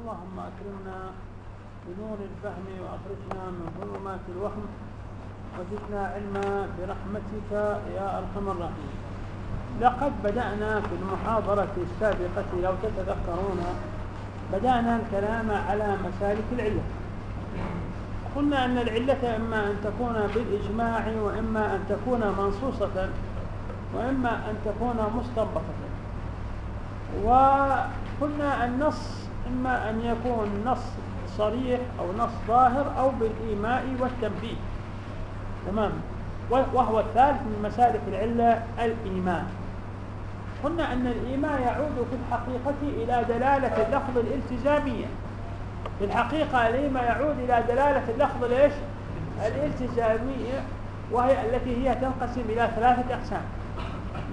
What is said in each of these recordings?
اللهم أكرمنا بنور الفهم وأخرجنا من ظلمات الوهم وزدنا علما برحمتك يا أرحم الراحمين. لقد بدأنا في المحاضرة السابقة لو تتذكرون بدأنا الكلام على مسالك العلة. قلنا أن العلة إما أن تكون بالإجماع وإما أن تكون منصوصة وإما أن تكون مستنبطة. وقلنا النص إما أن يكون نص صريح أو نص ظاهر أو بالإيماء والتنبيه. تمام. وهو الثالث من مسالك العلة الإيمان. قلنا أن الإيمان يعود في الحقيقة إلى دلالة اللفظ الالتزامية. في الحقيقة الإيمان يعود إلى دلالة اللفظ ليش؟ الالتزامية وهي التي هي تنقسم إلى ثلاثة أقسام.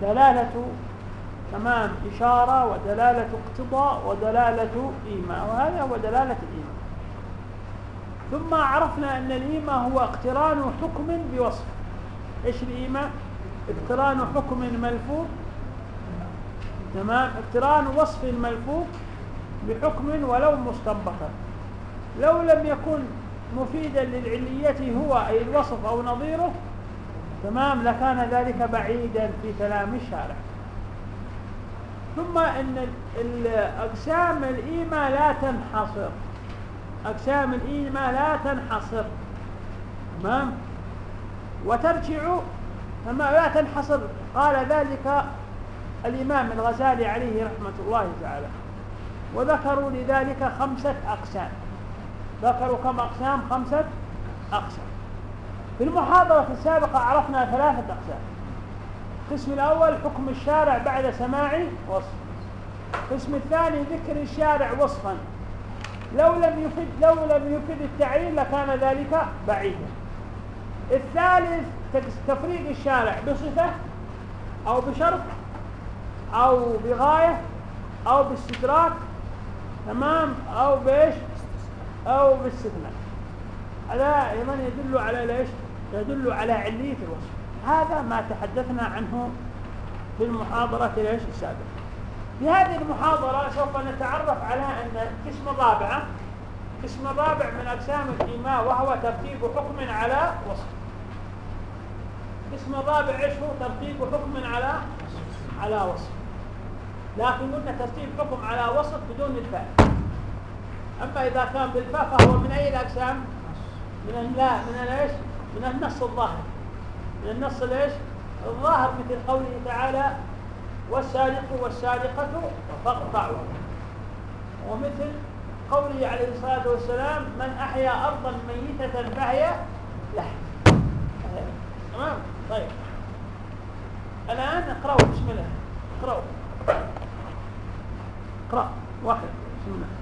دلالة تمام إشارة ودلالة اقتضاء ودلالة إيمان. وهذا هو دلالة الإيمان. ثم عرفنا أن الإيمان هو اقتران حكم بوصف. إيش الإيمان؟ اقتران حكم ملفوظ. تمام؟ اقتران وصف ملفوظ بحكم ولو مستنبطا. لو لم يكن مفيدا للعلية هو أي الوصف أو نظيره تمام لكان ذلك بعيدا في كلام الشارع. ثم إن أقسام الإيمان لا تنحصر. أقسام الإيمان لا تنحصر. تمام؟ وترجع فما لا تنحصر. قال ذلك الإمام الغزالي عليه رحمة الله تعالى. وذكروا لذلك خمسة أقسام. ذكروا كم أقسام؟ خمسة أقسام. في المحاضرة السابقة عرفنا ثلاثة أقسام. القسم الأول حكم الشارع بعد سماع وصف القسم الثاني ذكر الشارع وصفا. لو لم يفد لو لم يفد التعيين لكان ذلك بعيدا الثالث تفريق الشارع بصفة أو بشرط أو بغاية أو باستدراك تمام؟ أو بإيش؟ أو باستثناء. هذا أيضا يدل على ليش؟ يدل على علية الوصف. هذا ما تحدثنا عنه في المحاضرة ليش السابقة. في هذه المحاضرة سوف نتعرف على أن القسم الرابع القسم الرابع من أقسام الإيماء وهو ترتيب حكم على وصف. القسم الرابع إيش هو؟ ترتيب حكم على على وصف. لكن قلنا ترتيب حكم على وصف بدون الفاء. أما إذا كان بالفاء فهو من أي الأقسام؟ من لا من إيش؟ من النص الظاهر. من النص ليش الظاهر مثل قوله تعالى والسارق والسارقة فاقطعوا ومثل قوله عليه الصلاة والسلام من أحيا أرضا ميتة فهي لحم. تمام؟ طيب. الآن اقرأوا بسم الله. اقرأوا. اقرأ. واحد. بسم الله.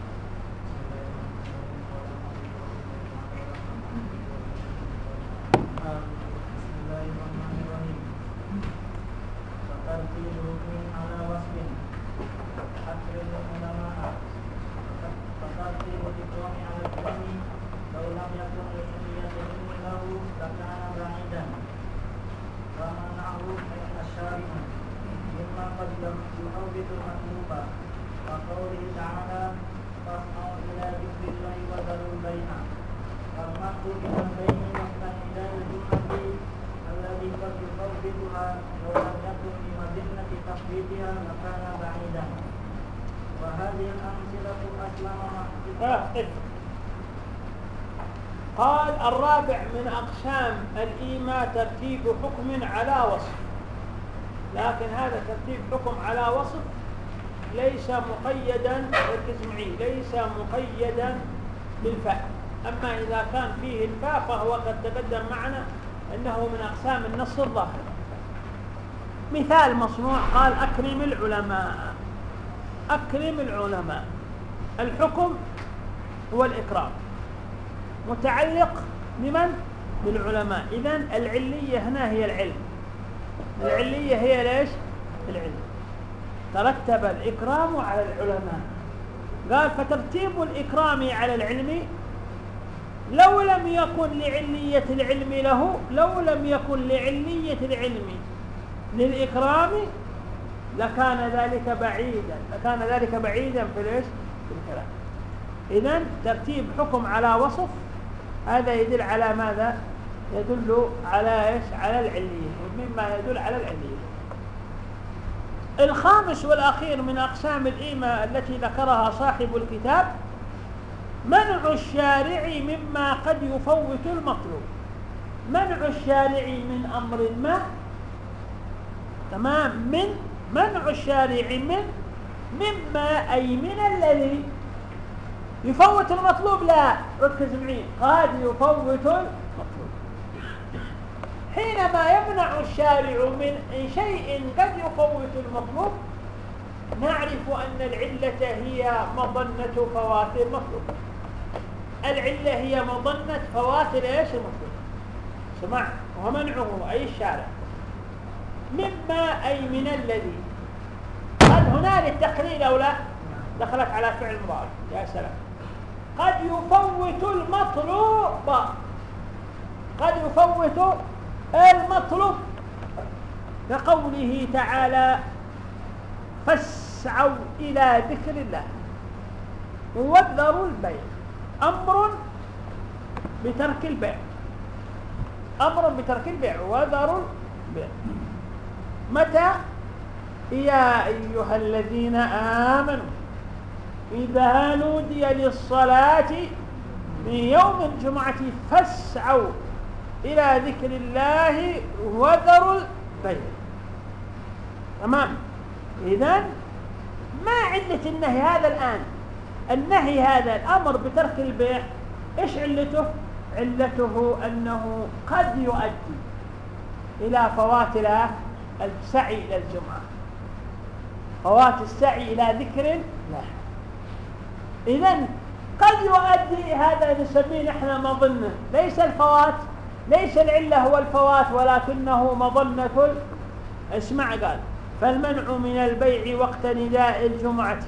قال الرابع من أقسام الإيماء ترتيب حكم على وصف. لكن هذا ترتيب حكم على وصف ليس مقيدا ركز معي ليس مقيدا بالفاء. أما إذا كان فيه الفاء فهو قد تقدم معنا أنه من أقسام النص الظاهر. مثال مصنوع قال أكرم العلماء. أكرم العلماء. الحكم هو الإكرام. متعلق بمن؟ للعلماء إذا العلية هنا هي العلم. العلية هي ليش؟ العلم. ترتب الإكرام على العلماء. قال فترتيب الإكرام على العلم لو لم يكن لعلية العلم له لو لم يكن لعلية العلم للإكرام لكان ذلك بعيدا. لكان ذلك بعيدا في ليش؟ في الكلام. إذا ترتيب حكم على وصف هذا يدل على ماذا؟ يدل على إيش؟ على العلية مما يدل على العلية. الخامس والأخير من أقسام الإيمة التي ذكرها صاحب الكتاب منع الشارع مما قد يفوت المطلوب. منع الشارع من أمر ما تمام من منع الشارع من مما أي من الذي يفوت المطلوب لا. ركز معي. قد يفوت المطلوب. حينما يمنع الشارع من شيء قد يفوت المطلوب نعرف أن العلة هي مظنة فوات المطلوب. العلة هي مظنة فوات إيش المطلوب؟ سمع. ومنعه أي الشارع. مما أي من الذي. هل هنا للتقرير أو لا؟ دخلت على فعل مضارع. يا سلام. قد يفوت المطلوب. قد يفوت المطلوب. كقوله تعالى فاسعوا إلى ذكر الله. وذروا البيع. أمر بترك البيع. أمر بترك البيع. وذروا البيع. متى؟ يا أيها الذين آمنوا. إذا نودي للصلاة من يوم الجمعة فاسعوا إلى ذكر الله وذروا البيع. تمام؟ إذا ما علة النهي هذا الآن؟ النهي هذا الأمر بترك البيع إيش علته؟ علته أنه قد يؤدي إلى فوات السعي إلى الجمعة. فوات السعي إلى ذكر الله. إذا قد يؤدي هذا نسميه نحن مظنة. ليس الفوات ليس العلة هو الفوات ولكنه مظنة. اسمع قال فالمنع من البيع وقت نداء الجمعة.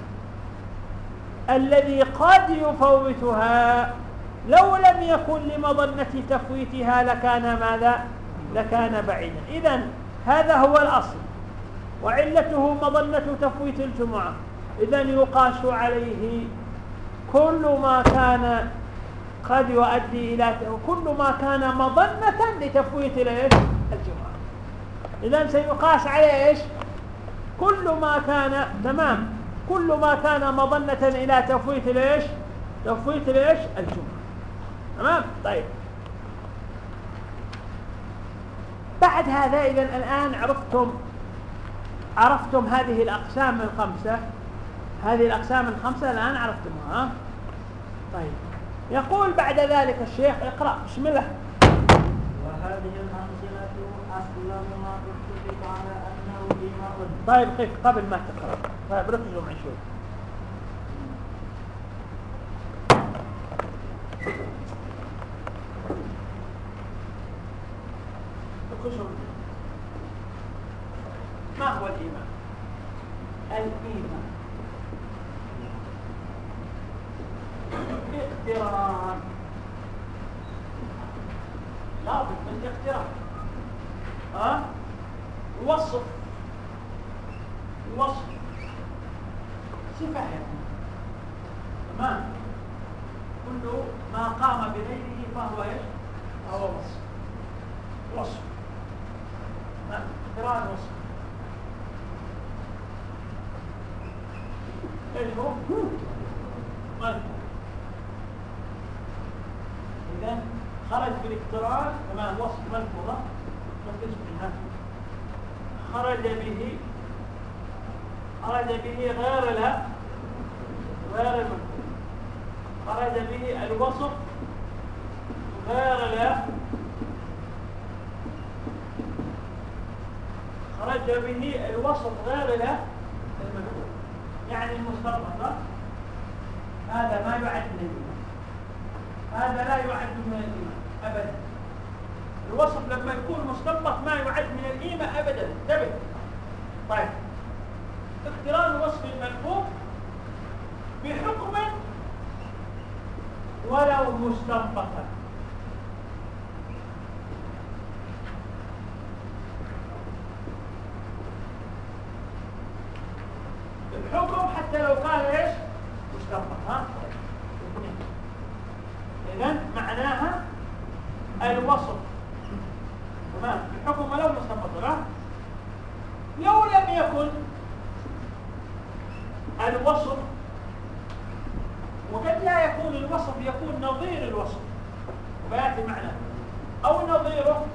الذي قد يفوتها لو لم يكن لمظنة تفويتها لكان ماذا؟ لكان بعيدا. إذا هذا هو الأصل وعلته مظنة تفويت الجمعة. إذا يقاس عليه كل ما كان قد يؤدي إلى كل ما كان مظنة لتفويت الجمعة إذا سيقاس عليه إيش؟ كل ما كان تمام. كل ما كان مظنة إلى تفويت الايش تفويت الايش الجمعة تمام؟ طيب. بعد هذا إذا الآن عرفتم عرفتم هذه الأقسام الخمسة. هذه الأقسام الخمسة الآن عرفتمها طيب. يقول بعد ذلك الشيخ اقرأ بسم الله. وهذه الأمثلة أسلم ما اتفق على أنه إيمان طيب قف قبل ما تقرأ. طيب ركزوا معي شوي. ما هو الإيمان الإيمان اقتران. لابد من اقتران ها؟ وصف. وصف. صفة تمام. كل ما قام بغيره فهو إيش؟ فهو وصف. وصف. اقتران وصف. إيش هو مالك إذا خرج بالاقتران كما وصف ملحوظة منها خرج به خرج به غير لا غير الملحوظ خرج به الوصف غير لا خرج به الوصف غير لا الملحوظ يعني المستطرد. هذا ما يعد من هذا لا يعد من الإيمان أبدا. الوصف لما يكون مستنبط ما يعد من القيمة أبدا انتبه طيب اقتران وصف الملفوف بحكم ولو مستنبطا الحكم حتى لو كان إيش مستنبط ها اذا معناها الوصف تمام الحكم ولو مستنبط ها لو لم يكن الوصف وقد لا يكون الوصف يكون نظير الوصف وبياتي معنى أو نظيره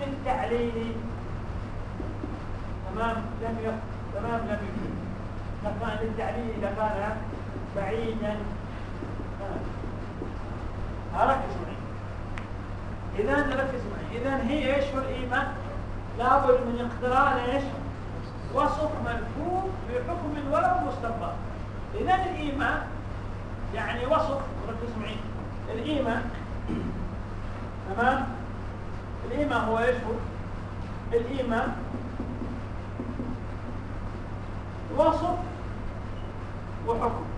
للتعليل تمام لم يكن تمام لم يكن اذا كان للتعليل اذا كان بعيدا ركز معي اذا ركز معي اذا هي إيش الايمان لابد من اقتران إيش وصف ملفوف بحكم ولو مستنبط اذا الايمان وصف ركز معي. الايمان تمام؟ الايمان هو إيش هو؟ الايمان وصف وحكم.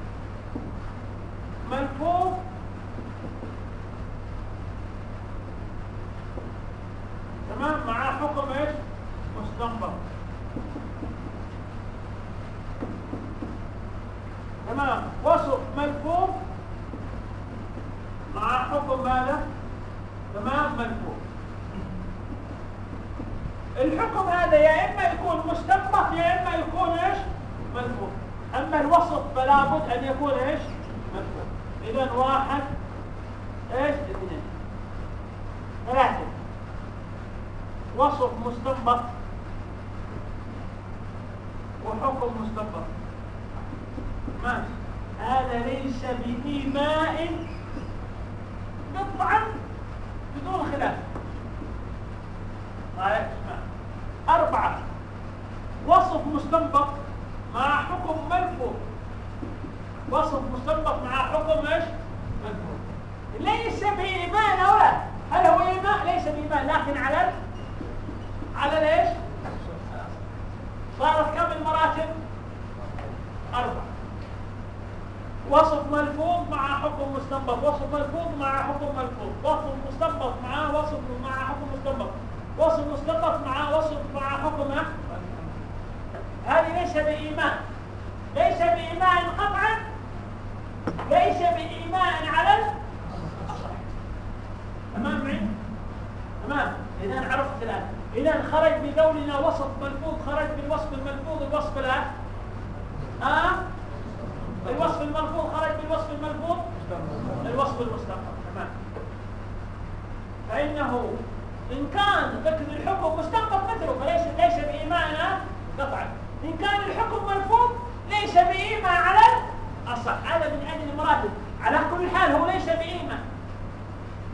على كل حال هو ليس بإيمان.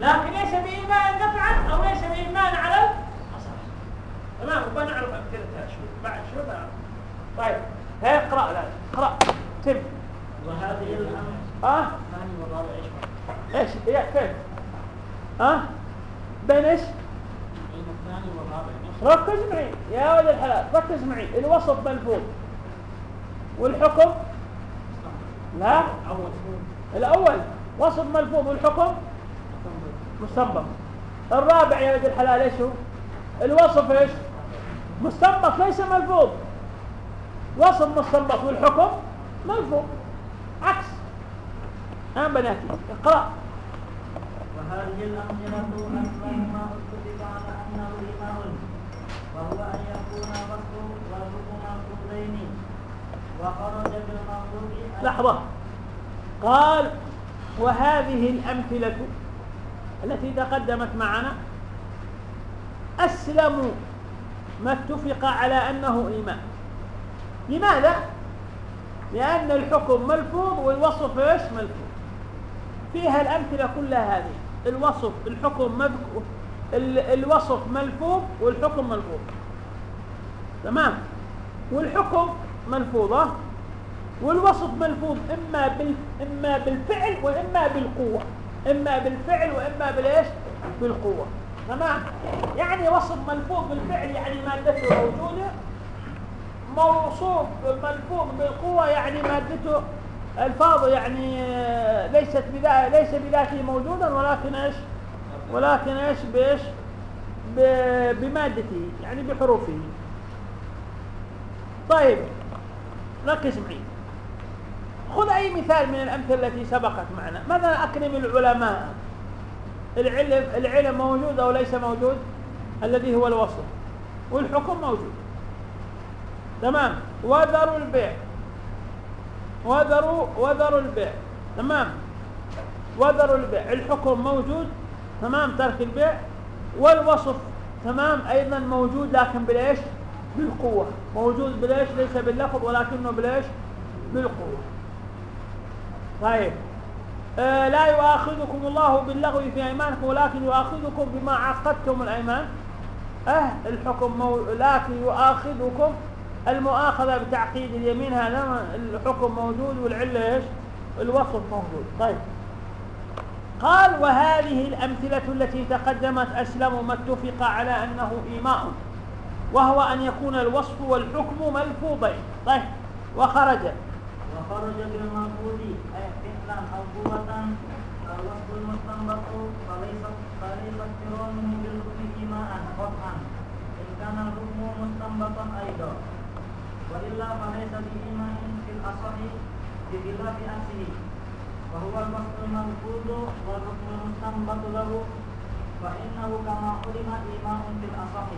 لكن ليس بإيمان قطعا أو ليس بإيمان على الأصح. تمام وبنعرف أمثلتها شوي بعد شوي بنعرف طيب هي اقرأ الآن اقرأ. تم. وهذه الأمر آه الثاني والرابع إيش إيش؟ يا كيف آه بين إيش؟ بين الثاني والرابع ركز معي. يا ولد الحلال ركز معي. الوصف ملفوظ والحكم؟ لا. أول الأول وصف ملفوظ والحكم مستنبط. الرابع يا ولد الحلال إيش هو؟ الوصف إيش؟ مستنبط ليس ملفوظ. وصف مستنبط والحكم ملفوظ. عكس. ها بناتي اقرأ. وهذه الأمثلة أكثر ما اتفق على أنه إيماء وهو أن يكون الرسول والحكم مفروضين وخرج بالمغلوب لحظة. قال وهذه الأمثلة التي تقدمت معنا أسلم ما اتفق على أنه إيمان. لماذا؟ لأن الحكم ملفوظ والوصف إيش؟ ملفوظ. فيها الأمثلة كلها هذه. الوصف الحكم مذكور ال- الوصف ملفوظ والحكم ملفوظ. تمام؟ والحكم ملفوظة. والوصف ملفوظ إما بال... إما بالفعل وإما بالقوة. إما بالفعل وإما بالإيش؟ بالقوة. تمام؟ يعني وصف ملفوظ بالفعل يعني مادته موجودة. موصوف ملفوظ بالقوة يعني مادته الفاظ يعني ليست بذا ليس بذاته موجودا ولكن إيش؟ ولكن إيش؟ بإيش؟ بمادته يعني بحروفه. طيب ركز معي. خذ أي مثال من الأمثلة التي سبقت معنا. مثلا أكرم العلماء. العلم العلم موجود أو ليس موجود؟ الذي هو الوصف. والحكم موجود. تمام؟ وذروا البيع. وذروا وذروا البيع. تمام؟ وذروا البيع. الحكم موجود. تمام؟ ترك البيع. والوصف. تمام؟ أيضا موجود لكن بالايش بالقوة. موجود بالايش ليس باللفظ ولكنه بالايش بالقوة. طيب. آه لا يؤاخذكم الله باللغو في أيمانكم ولكن يؤاخذكم بما عقدتم الأيمان. أه الحكم مو... لكن يؤاخذكم المؤاخذة بتعقيد اليمين هذا الحكم موجود والعلة إيش؟ الوصف موجود. طيب. قال وهذه الأمثلة التي تقدمت أسلم ما اتفق على أنه إيماء وهو أن يكون الوصف والحكم ملفوظين. طيب. وخرج. وخرج بالملفوظ فعلا أو قوة الوصف المستنبط فليس فليس اقترانه بالحكم إيماء قطعا. إن كان الحكم مستنبطا أيضا. وإلا فليس بإيمان في الأصح بخلاف أصله. وهو الوصف الملفوظ والحكم المستنبط له. فإنه كما علم إيمان في الأصح.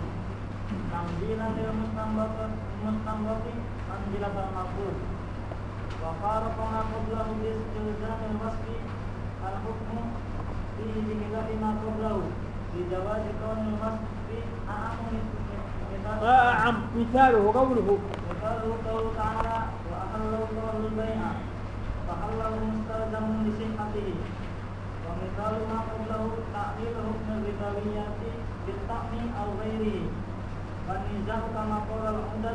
تنزيلا للمستنبط المستنبط منزلة الملفوظ وفارق ما قبله باستلزام الوصف الحكم فيه بخلاف ما قبله. بجواز كون الوصف أعم أعم مثاله قوله. مثاله قوله تعالى وأحل الله البيع. فحله مستلزم لصحته. ومثال ما قبله تعليل حكم الربويات بالطعم أو غيره. والنزاع كما قال العمدة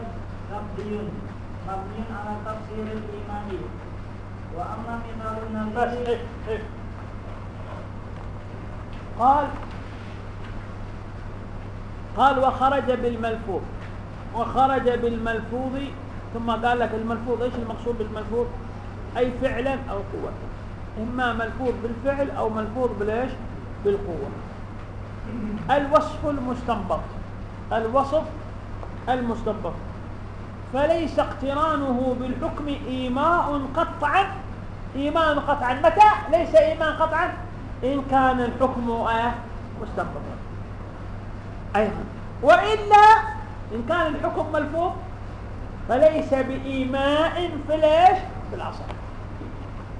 لفظي مبني على تفسير الإيمان. وأما مثال النبي إيه إيه. قال قال وخرج بالملفوظ. وخرج بالملفوظ ثم قال لك الملفوظ إيش المقصود بالملفوظ؟ أي فعلا أو قوة. إما ملفوظ بالفعل أو ملفوظ بالإيش؟ بالقوة. الوصف المستنبط. الوصف المستنبط. فليس اقترانه بالحكم إيماء قطعا. إيمان قطعا متى؟ ليس إيمان قطعا. إن كان الحكم آه مستنبطا. أيضا. وإلا إن كان الحكم ملفوظ فليس بإيماء في ليش؟ في الأصل.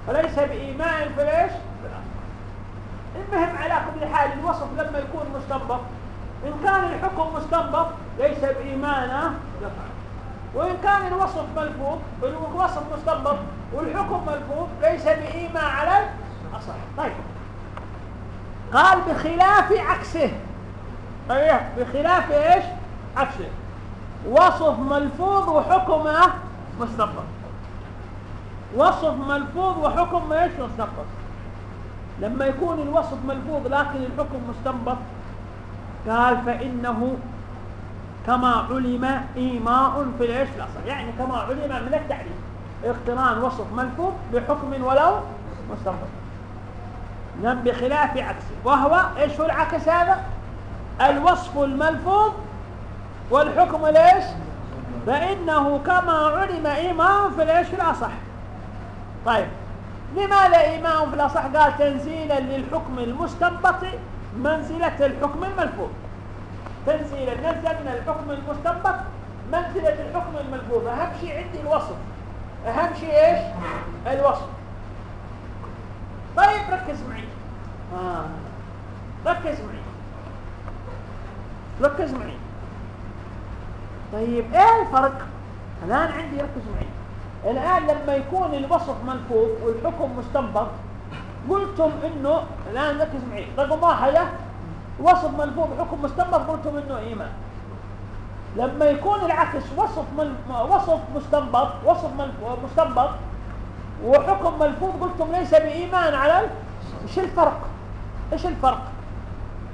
فليس بإيماء في ليش؟ في الأصل. المهم على كل حال الوصف لما يكون مستنبط. إن كان الحكم مستنبط ليس بإيمان قطعا وإن كان الوصف ملفوظ الوصف مستنبط والحكم ملفوظ ليس بإيماء على الأصل طيب. قال بخلاف عكسه. إيه بخلاف إيش؟ عكسه. وصف ملفوظ وحكمه مستنبط. وصف ملفوظ وحكم إيش؟ مستنبط. لما يكون الوصف ملفوظ لكن الحكم مستنبط قال فإنه كما علم إيماء في العيش الأصل يعني كما علم من التعريف اقتران وصف ملفوظ بحكم ولو مستنبط نعم بخلاف عكسه وهو إيش هو العكس هذا؟ الوصف الملفوظ والحكم ليش؟ فإنه كما علم إيمان في العيش في الأصح. طيب لماذا إيمان في الأصح؟ قال تنزيلا للحكم المستنبط منزلة الحكم الملفوظ. تنزيلا نزلنا الحكم المستنبط منزلة الحكم الملفوظ أهم شيء عندي الوصف. أهم شيء إيش؟ الوصف. طيب ركز معي. آه. ركز معي. ركز معي. طيب إيه الفرق؟ الآن عندي ركز معي. الآن لما يكون الوصف ملفوظ والحكم مستنبط قلتم إنه الآن ركز معي. رقم واحد وصف ملفوظ وحكم مستنبط قلتم إنه إيمان. لما يكون العكس وصف مل... وصف مستنبط وصف مستنبط وحكم ملفوظ قلتم ليس بإيمان على إيش الفرق؟ إيش الفرق؟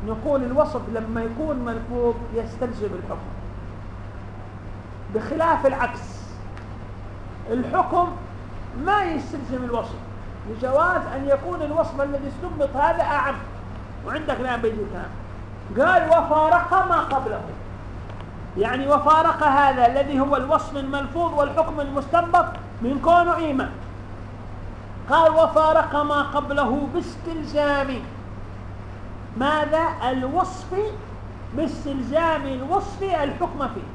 نقول الوصف لما يكون ملفوظ يستلزم الحكم. بخلاف العكس الحكم ما يستلزم الوصف. لجواز أن يكون الوصف الذي استنبط هذا أعم. وعندك الآن بيجي الكلام قال وفارق ما قبله. يعني وفارق هذا الذي هو الوصف الملفوظ والحكم المستنبط من كونه إيمان. قال وفارق ما قبله باستلزام. ماذا؟ الوصف باستلزام الوصف الحكم فيه.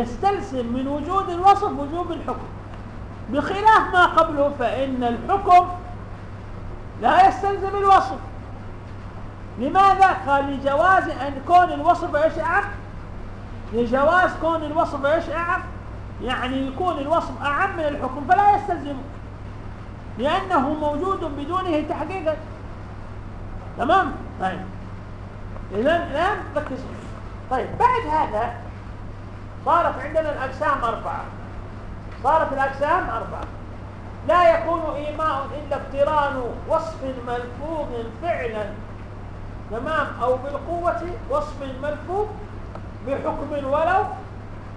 يستلزم من وجود الوصف وجوب الحكم. بخلاف ما قبله فإن الحكم لا يستلزم الوصف. لماذا؟ قال لجواز أن كون الوصف أعم لجواز كون الوصف أعم يعني يكون الوصف أعم من الحكم فلا يستلزمه لأنه موجود بدونه تحقيقا. تمام؟ طيب. إذا الآن ركز. طيب بعد هذا صارت عندنا الأجسام أربعة. صارت الأجسام أربعة. لا يكون إيماء إلا اقتران وصف ملفوظ فعلا. تمام؟ أو بالقوة وصف ملفوظ بحكم ولو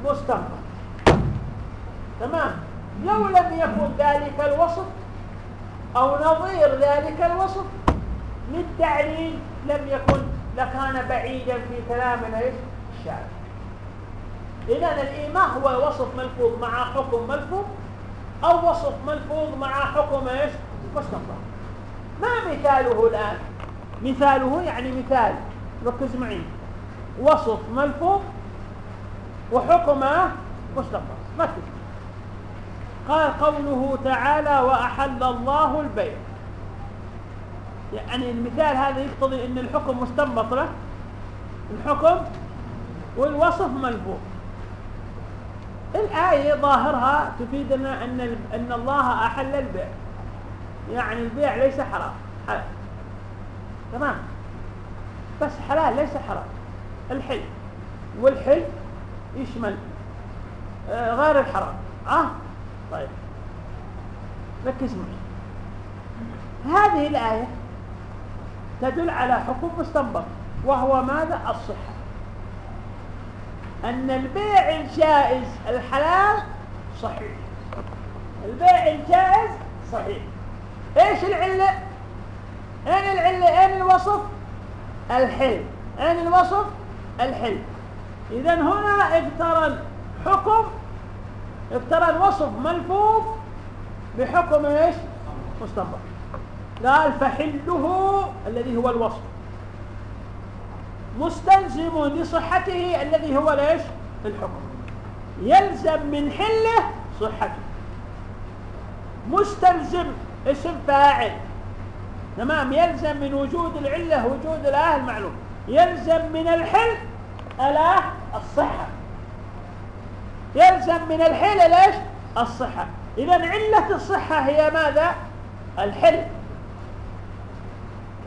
مستنبط. تمام؟ لو لم يكن ذلك الوصف أو نظير ذلك الوصف للتعليل لم يكن لكان بعيدا في كلامنا إيش الشارع. إذا الإيماء هو وصف ملفوظ مع حكم ملفوظ؟ أو وصف ملفوظ مع حكم إيش؟ مستنبط. ما مثاله الآن؟ مثاله يعني مثال. ركز معي. وصف ملفوظ وحكم مستنبط ركز قال قوله تعالى وأحل الله البيع. يعني المثال هذا يقتضي إن الحكم مستنبط له. الحكم والوصف ملفوظ. الآية ظاهرها تفيدنا أن أن الله أحل البيع. يعني البيع ليس حرام. حلال تمام؟ بس حلال ليس حرام. الحل. والحل يشمل آه غير الحرام. آه؟ طيب. ركز معي. هذه الآية تدل على حكم مستنبط وهو ماذا؟ الصحة. أن البيع الجائز الحلال صحيح. البيع الجائز صحيح. إيش العلة؟ أين العلة أين الوصف؟ الحل أين الوصف؟ الحل اذا هنا اقترن حكم اقترن وصف ملفوظ بحكم إيش؟ مستنبط. قال فحله الذي هو الوصف. مستلزم لصحته الذي هو ليش الحكم. يلزم من حله صحته. مستلزم اسم فاعل. تمام؟ يلزم من وجود العلة وجود الاله المعلوم يلزم من الحل الاله الصحة. يلزم من الحل ليش الصحة. اذا علة الصحة هي ماذا؟ الحل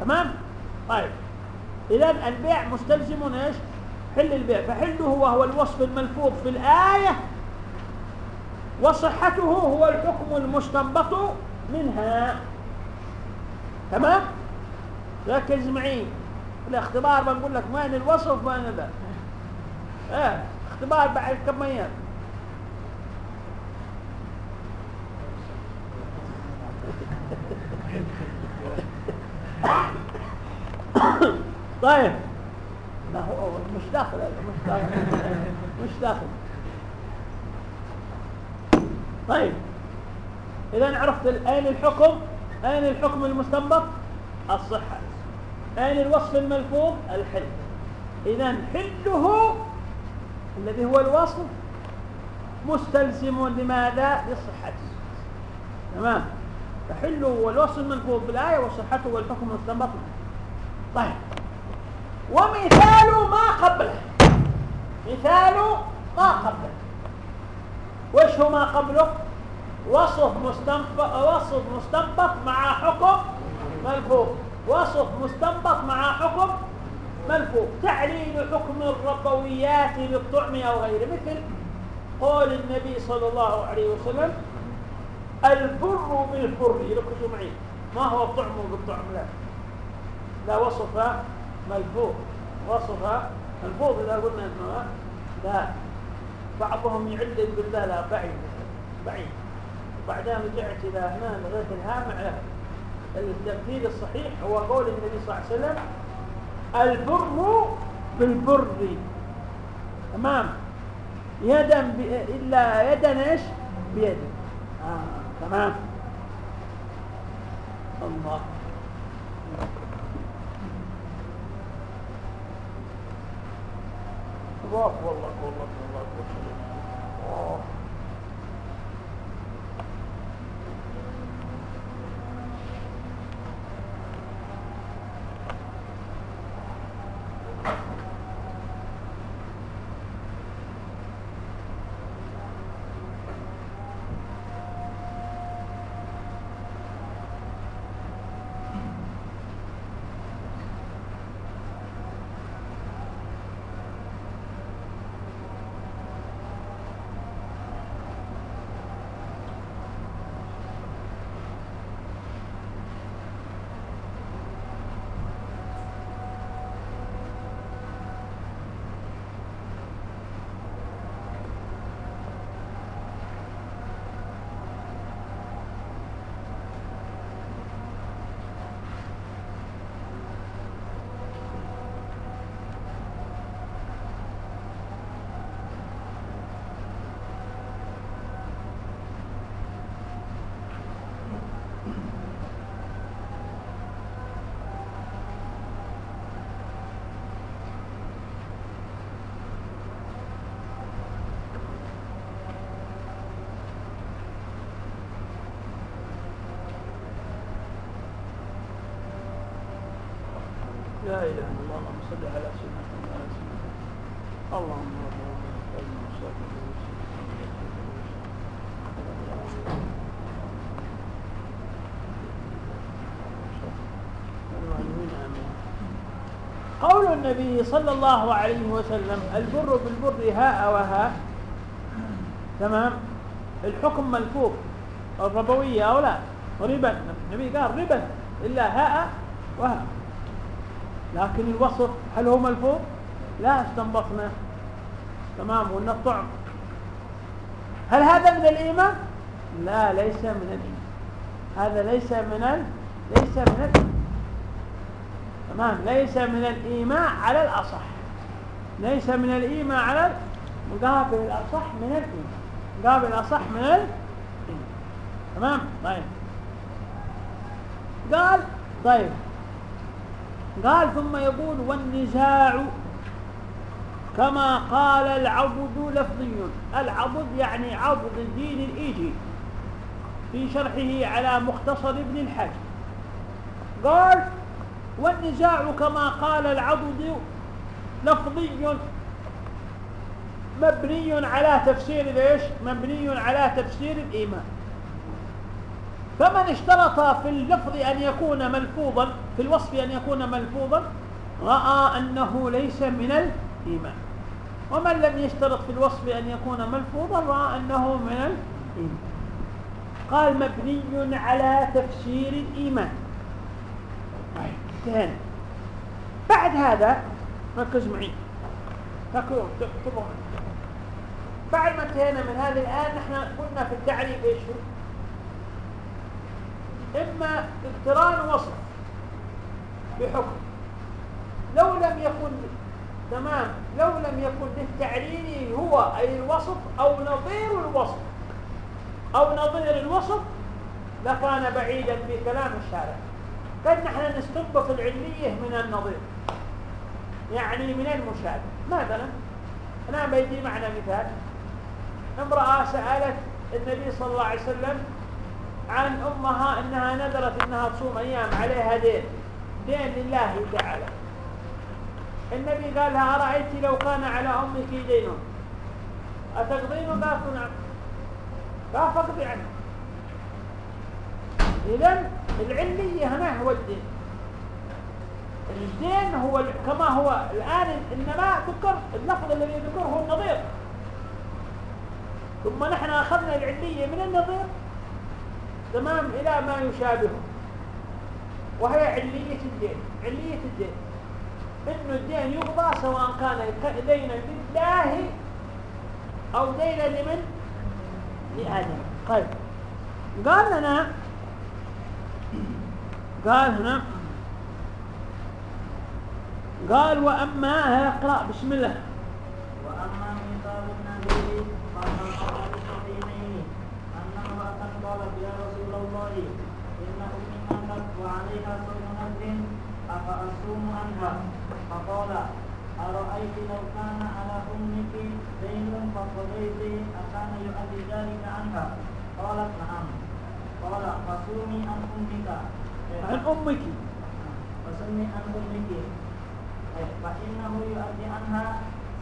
تمام؟ طيب. إذا البيع مستلزم إيش؟ حل البيع. فحله وهو الوصف الملفوظ في الآية وصحته هو الحكم المستنبط منها. تمام؟ ركز معي. الاختبار بنقول لك وين الوصف وين ذا. آه اختبار بعد كم أيام طيب. لا هو مش داخل مش داخل مش داخل. طيب. إذا عرفت اين الحكم؟ أين الحكم المستنبط؟ الصحة. أين الوصف الملفوظ؟ الحل. اذا حله الذي هو الوصف مستلزم لماذا؟ لصحته. تمام؟ فحله هو الوصف الملفوظ بالآية وصحته هو الحكم المستنبط. طيب. ومثال ما قبله. مثال ما قبله. وش هو ما قبله؟ وصف مستنبط وصف مستنبط مع حكم ملفوظ. وصف مستنبط مع حكم ملفوظ. تعليل حكم الربويات للطعم أو غيره مثل. قول النبي صلى الله عليه وسلم البر بالبر. ركزوا معي؟ ما هو الطعم بالطعم لا. لا وصف ملفوظ. وصف ملفوظ إذا قلنا إنه لا. بعضهم يعلل بالله لا بعيد بعيد. وبعدين رجعت إلى هنا لغاية الهامع. التمثيل الصحيح هو قول النبي صلى الله عليه وسلم البر بالبر. تمام؟ يدا. إلا يدا إيش؟ بيد آه. تمام. الله. والله والله والله والله لا إله إلا الله اللهم صل على سيدنا محمد. اللهم قول النبي صلى الله عليه وسلم البر بالبر هاء وهاء. تمام؟ الحكم ملفوظ. الربوية أو لا؟ ربا. النبي قال ربا إلا هاء وهاء. لكن الوصف هل هو ملفوظ؟ لا استنبطنا. تمام وان الطعم؟ هل هذا من الإيمان؟ لا ليس من الإيمان. هذا ليس من ال... ليس من الايمان تمام ليس من الإيمان على الأصح. ليس من الإيمان على مقابل الأصح من الإيمان. مقابل الأصح من الايمان تمام طيب. قال طيب قال ثم يقول والنزاع كما قال العبد لفظي. العبد يعني عبد الدين الإيجي في شرحه على مختصر ابن الحج قال والنزاع كما قال العبد لفظي مبني على تفسير ليش مبني على تفسير الإيمان. فمن اشترط في اللفظ أن يكون ملفوظا في الوصف أن يكون ملفوظا رأى أنه ليس من الإيمان. ومن لم يشترط في الوصف أن يكون ملفوظا رأى أنه من الإيمان. قال مبني على تفسير الإيمان. طيب بعد هذا ركز معي. بعد ما انتهينا من هذه الآن نحن قلنا في التعريف إيش هو؟ إما اقتران وصف بحكم. لو لم يكن تمام لو لم يكن للتعليل هو أي الوصف أو نظير الوصف أو نظير الوصف لكان بعيدا في كلام الشارع. قد نحن نستنبط العلية من النظير يعني من المشابه مثلا أنا بيدي معنا مثال. امرأة سألت النبي صلى الله عليه وسلم عن أمها أنها نذرت أنها تصوم أيام عليها دين. دين لله تعالى. النبي قال لها أرأيت لو كان على أمك دين؟ أتقضين قالت نعم قال فاقضي عنه إذن العلية هنا هو الدين. الدين هو كما هو الآن إنما ذكر اللفظ الذي ذكره هو النظير. ثم نحن أخذنا العلية من النظير. تمام إلى ما يشابهه. وهي علية الدين علية الدين. إنه الدين يقضى سواء كان دينا لله أو دينا لمن؟ لآدم. طيب. قال لنا قال هنا قال وأما أقرأ بسم الله. وأما مثال النبي فما قال الصحيحين أن امرأة قالت يا رسول الله إن أمي ماتت وعليها صوم نذر أفأصوم عنها فقال أرأيت لو كان على أمك دين فقضيت أكان يؤدي ذلك عنها؟ قالت نعم. قال فصومي عن أمك. عن أمك. فصومي عن أمك. فإنه يؤدي عنها.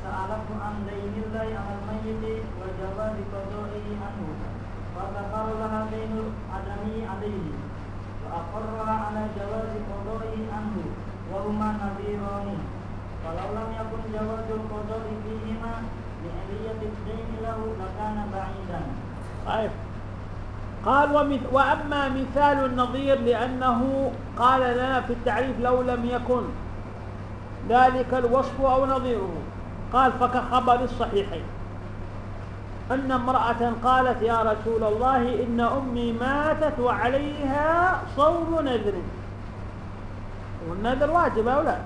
سألته عن دين الله على الميت وجواز قضائه عنه. فذكر لها دين الآدمي عليه. وأقرها على جواز قضائه عنه وهما نظيران فلو لم يكن جواز القضاء فيهما لعلية الدين له لكان بعيدا. طيب. قال وأما مثال النظير لأنه قال لنا في التعريف لو لم يكن ذلك الوصف أو نظيره. قال فكخبر الصحيحين. أن امرأة قالت يا رسول الله إن أمي ماتت وعليها صوم نذر. والنذر واجب أو لا؟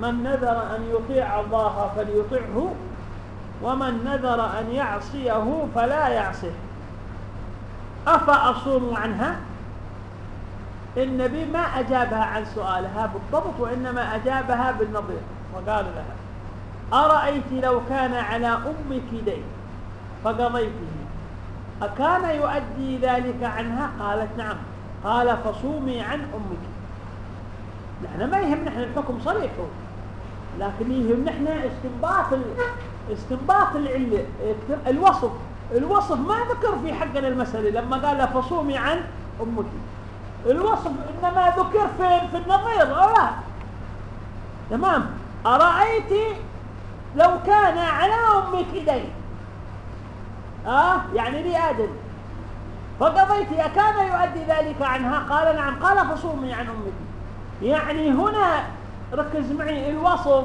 من نذر أن يطيع الله فليطعه ومن نذر أن يعصيه فلا يعصيه أفأصوم عنها؟ النبي ما أجابها عن سؤالها بالضبط وإنما أجابها بالنظير وقال لها أرأيت لو كان على أمك دين؟ فقضيته. أكان يؤدي ذلك عنها؟ قالت نعم. قال فصومي عن أمك. نحن ما يهم نحن الحكم صريح لكن يهم نحن استنباط استنباط العلة الوصف. الوصف ما ذكر في حقنا المسألة. لما قال فصومي عن أمك. الوصف إنما ذكر فين في النظير أو لا؟ تمام. أرأيت لو كان على أمك دين آه يعني لي آدم. فقضيت أكان يؤدي ذلك عنها؟ قال نعم. قال فصومي عن أمك. يعني هنا ركز معي الوصف.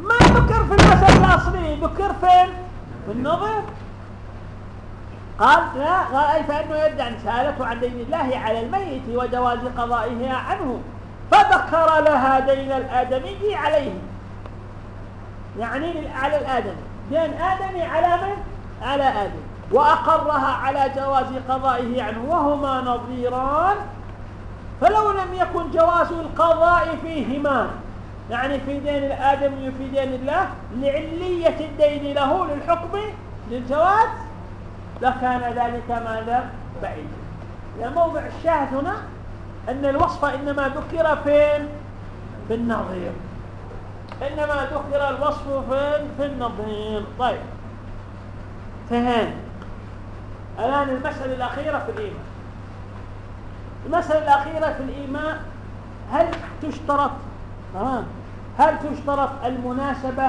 ما ذكر في المسألة الأصلية ذكر فين في النظر. قال لا. قال أي فإنه يرجع سألته عن دين الله على الميت وجواز قضائه عنه. فذكر لها دين الآدمي عليه. يعني على الآدمي دين آدمي على من؟ على آدم وأقرها على جواز قضائه عنه وهما نظيران. فلو لم يكن جواز القضاء فيهما يعني في دين الآدمي وفي دين الله لعلية الدين له للحكم للجواز لكان ذلك ماذا؟ بعيدا يعني موضع الشاهد هنا أن الوصف إنما ذكر فين؟ في النظير. إنما ذكر الوصف فين؟ في النظير. طيب. فهان الآن المسألة الأخيرة في الإيمان. المسألة الأخيرة في الإيمان هل تشترط هل تشترط المناسبة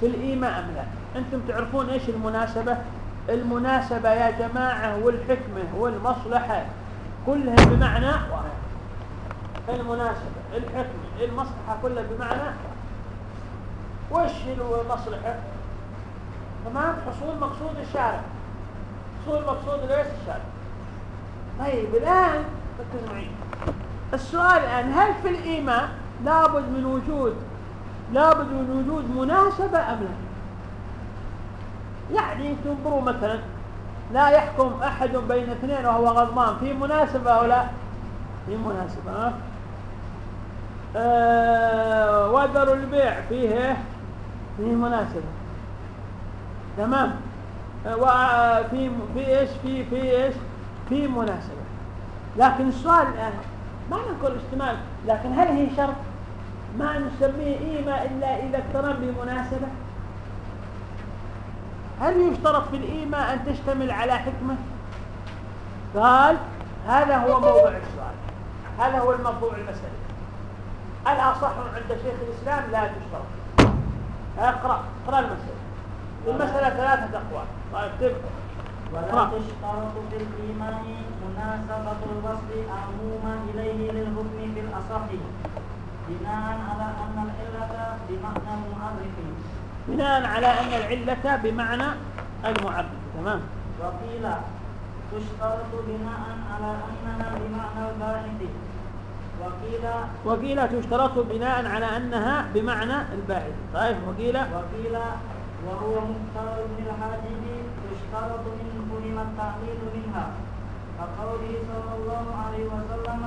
في الإيمان أم لا؟ أنتم تعرفون إيش المناسبة؟ المناسبة يا جماعة والحكمة والمصلحة كلها بمعنى واحد. المناسبة الحكمة المصلحة كلها بمعنى وش المصلحة؟ تمام؟ حصول مقصود الشارع. حصول مقصود ليش الشارع. طيب الآن معي السؤال الآن هل في الإيمان لابد من وجود لابد من وجود مناسبة أم لا؟ يعني تنظروا مثلا لا يحكم أحد بين اثنين وهو غضبان في مناسبة أو لا؟ في مناسبة. ها أه وذروا البيع فيه فيه مناسبة. تمام؟ أه وفي في إيش؟ في في إيش؟ في مناسبة. لكن السؤال الآن ما نقول اشتمال لكن هل هي شرط؟ ما نسميه إيمة إلا إذا اقترن بمناسبة؟ هل يشترط في الإيمة أن تشتمل على حكمة؟ قال هذا هو موضوع السؤال. هذا هو الموضوع المسألة. الأصح عند شيخ الإسلام لا تشترط. اقرأ اقرأ المسألة. المسألة ثلاثة أقوال طيب تبقى ولا تشترط في الإيمان مناسبة الوصف عموما إليه للحكم في الأصح. بناء على أن العلة بمعنى المعرف بناء على أن العلة بمعنى المعرف تمام. وقيل تشترط بناء على أنها بمعنى الباحث. وقيل وقيل تشترط بناء على أنها بمعنى الباعث طيب وقيل وقيل وهو مختار بن الحاجب تشترط من فهم التعليل منها. كقوله صلى الله عليه وسلم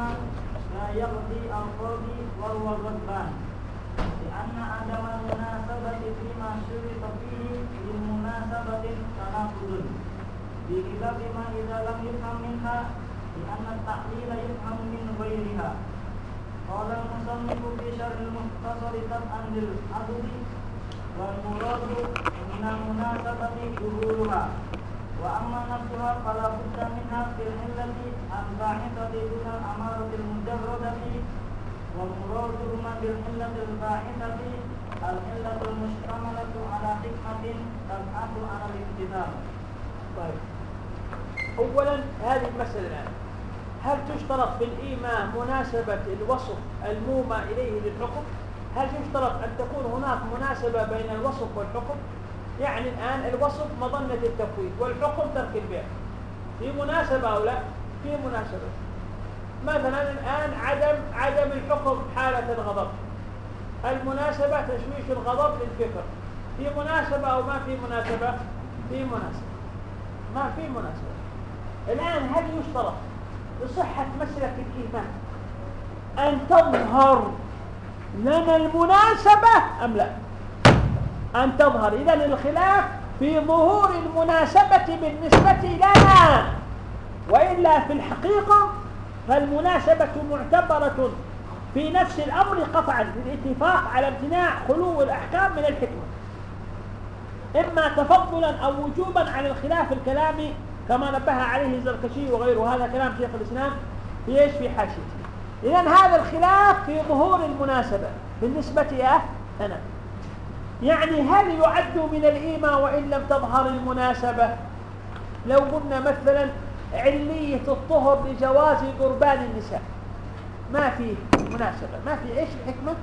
لا يقضي القاضي وهو غضبان. لأن عدم المناسبة فيما شرط فيه لمناسبة تناقض. بخلاف ما إذا لم يفهم منها لأن التعليل يفهم من غيرها. قال المصنف في شرح المختصر تبعا للعبد والمراد من المناسبة ظهورها وأما نفسها فلا بد منها في العلة الباعثة دون الأمارة المجردة ومرادهما بالعلة الباعثة العلة المشتملة على حكمة تبعث على الامتثال. طيب. أولا هذه المسألة. الآن هل تشترط في الإيمان مناسبة الوصف المومى إليه للحكم؟ هل يشترط أن تكون هناك مناسبة بين الوصف والحكم؟ يعني الآن الوصف مظنة التفويض والحكم ترك البيع. في مناسبة أو لا؟ في مناسبة. مثلا الآن عدم عدم الحكم حالة الغضب. المناسبة تشويش الغضب للفكر. في مناسبة أو ما في مناسبة؟ في مناسبة. ما في مناسبة. الآن هل يشترط لصحة مسلك الإيمان أن تظهر لنا المناسبة أم لا؟ أن تظهر إذا الخلاف في ظهور المناسبة بالنسبة لنا. وإلا في الحقيقة فالمناسبة معتبرة في نفس الأمر قطعا بالاتفاق على امتناع خلو الأحكام من الحكمة. إما تفضلا أو وجوبا على الخلاف الكلامي كما نبه عليه الزركشي وغيره. هذا كلام شيخ الإسلام في إيش في حاشيته إذا هذا الخلاف في ظهور المناسبة بالنسبة أنا. يعني هل يعد من الإيمة وإن لم تظهر المناسبة؟ لو قلنا مثلا علية الطهر لجواز قربان النساء ما في مناسبة ما في إيش الحكمة؟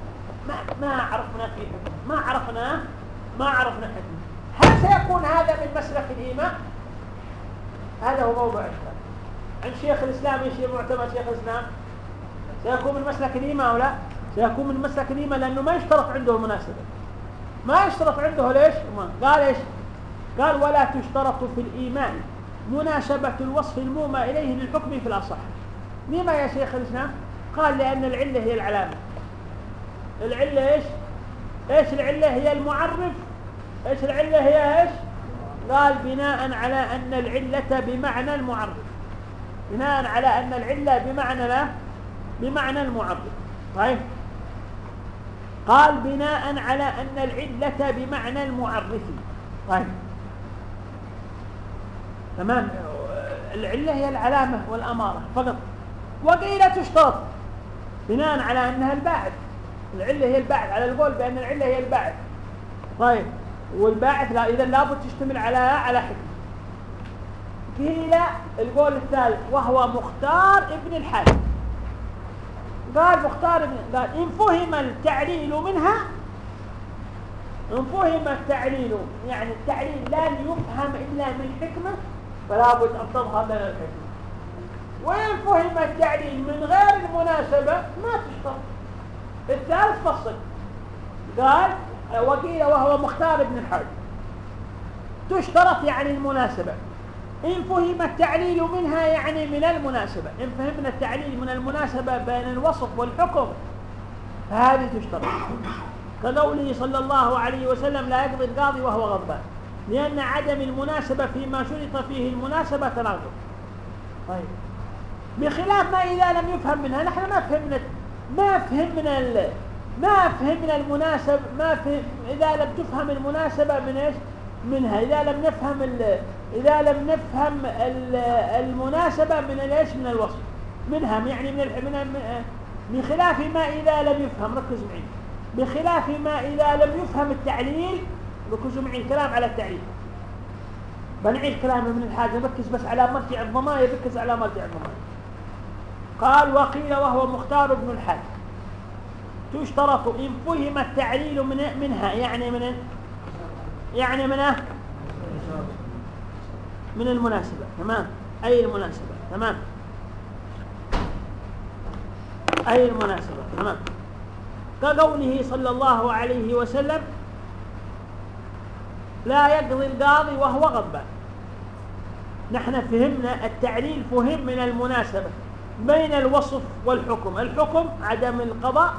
ما, ما عرفنا في حكمة ما عرفنا ما عرفنا حكمة. هل سيكون هذا من مسلك الإيمان؟ هذا هو موضوع الكلام عند شيخ الإسلام إيش معتمد شيخ الإسلام؟ سيكون من مسلك الإيمان أو لا؟ سيكون من مسلك الإيمان لأنه ما يشترط عنده المناسبة ما يشترط عنده ليش؟ قال إيش؟ قال ولا تشترط في الإيمان. مناسبة الوصف المومى إليه للحكم في الأصح. لما يا شيخ الإسلام؟ قال لأن العلة هي العلامة. العلة إيش؟ إيش العلة؟ هي المعرف. إيش العلة؟ هي إيش؟ قال بناء على أن العلة بمعنى المعرف. بناء على أن العلة بمعنى لا؟ بمعنى المعرف طيب. قال بناء على أن العلة بمعنى المعرف. طيب. تمام. العلة هي العلامة والأمارة فقط. وقيل تشترط بناء على أنها الباعث العلة هي الباعث على القول بأن العلة هي الباعث طيب. والباعث لا إذا لابد تشتمل على على حكمة قيل القول الثالث وهو مختار ابن الحاج قال مختار ابن قال إن فهم التعليل منها إن فهم التعليل يعني التعليل لا يفهم إلا من حكمة فلا بد أن تظهر لنا الحكمة. وإن فهم التعليل من غير المناسبة ما تشترط. الثالث فصل. قال وقيل وهو مختار ابن الحاج تشترط يعني المناسبة. إن فهم التعليل منها يعني من المناسبة. إن فهمنا التعليل من المناسبة بين الوصف والحكم فهذه تشترط. كقوله صلى الله عليه وسلم لا يقضي القاضي وهو غضبان. لأن عدم المناسبة فيما شرط فيه المناسبة تناقض. طيب. بخلاف ما إذا لم يفهم منها نحن ما فهمنا ما فهمنا ما فهمنا المناسب ما فهم إذا لم تفهم المناسبة من إيش؟ منها. إذا لم نفهم إذا لم نفهم المناسبة من الإيش؟ من الوصف. منها يعني من من بخلاف ما إذا لم يفهم. ركزوا معي. بخلاف ما إذا لم يفهم التعليل ركزوا معي الكلام على التعليل. بنعيد كلامه من الحاجة ركز بس على مرجع الضمائر ركز على مرجع الضمائر. قال وقيل وهو مختار ابن الحاج. تشترط إن فهم التعليل من منها يعني من يعني من من المناسبة تمام؟ أي المناسبة تمام؟ أي المناسبة تمام؟ كقوله صلى الله عليه وسلم لا يقضي القاضي وهو غضبان. نحن فهمنا التعليل فهم من المناسبة بين الوصف والحكم. الحكم عدم القضاء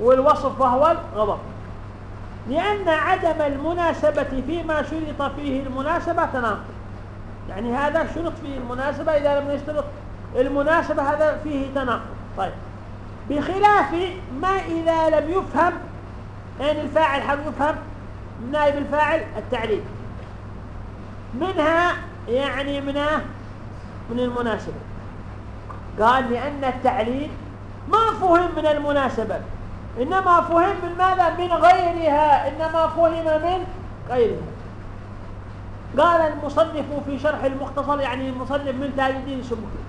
والوصف وهو الغضب. لأن عدم المناسبة فيما شرط فيه المناسبة تناقض. يعني هذا شرط فيه المناسبة إذا لم يشترط المناسبة هذا فيه تناقض. طيب. بخلاف ما إذا لم يفهم أين الفاعل؟ هل يفهم؟ نائب الفاعل التعليل. منها يعني منها من المناسبة. قال لأن التعليل ما فهم من المناسبة. إنما فهم من ماذا؟ من غيرها. إنما فهم من غيرها. قال المصنف في شرح المختصر يعني المصنف من تاج الدين السبكي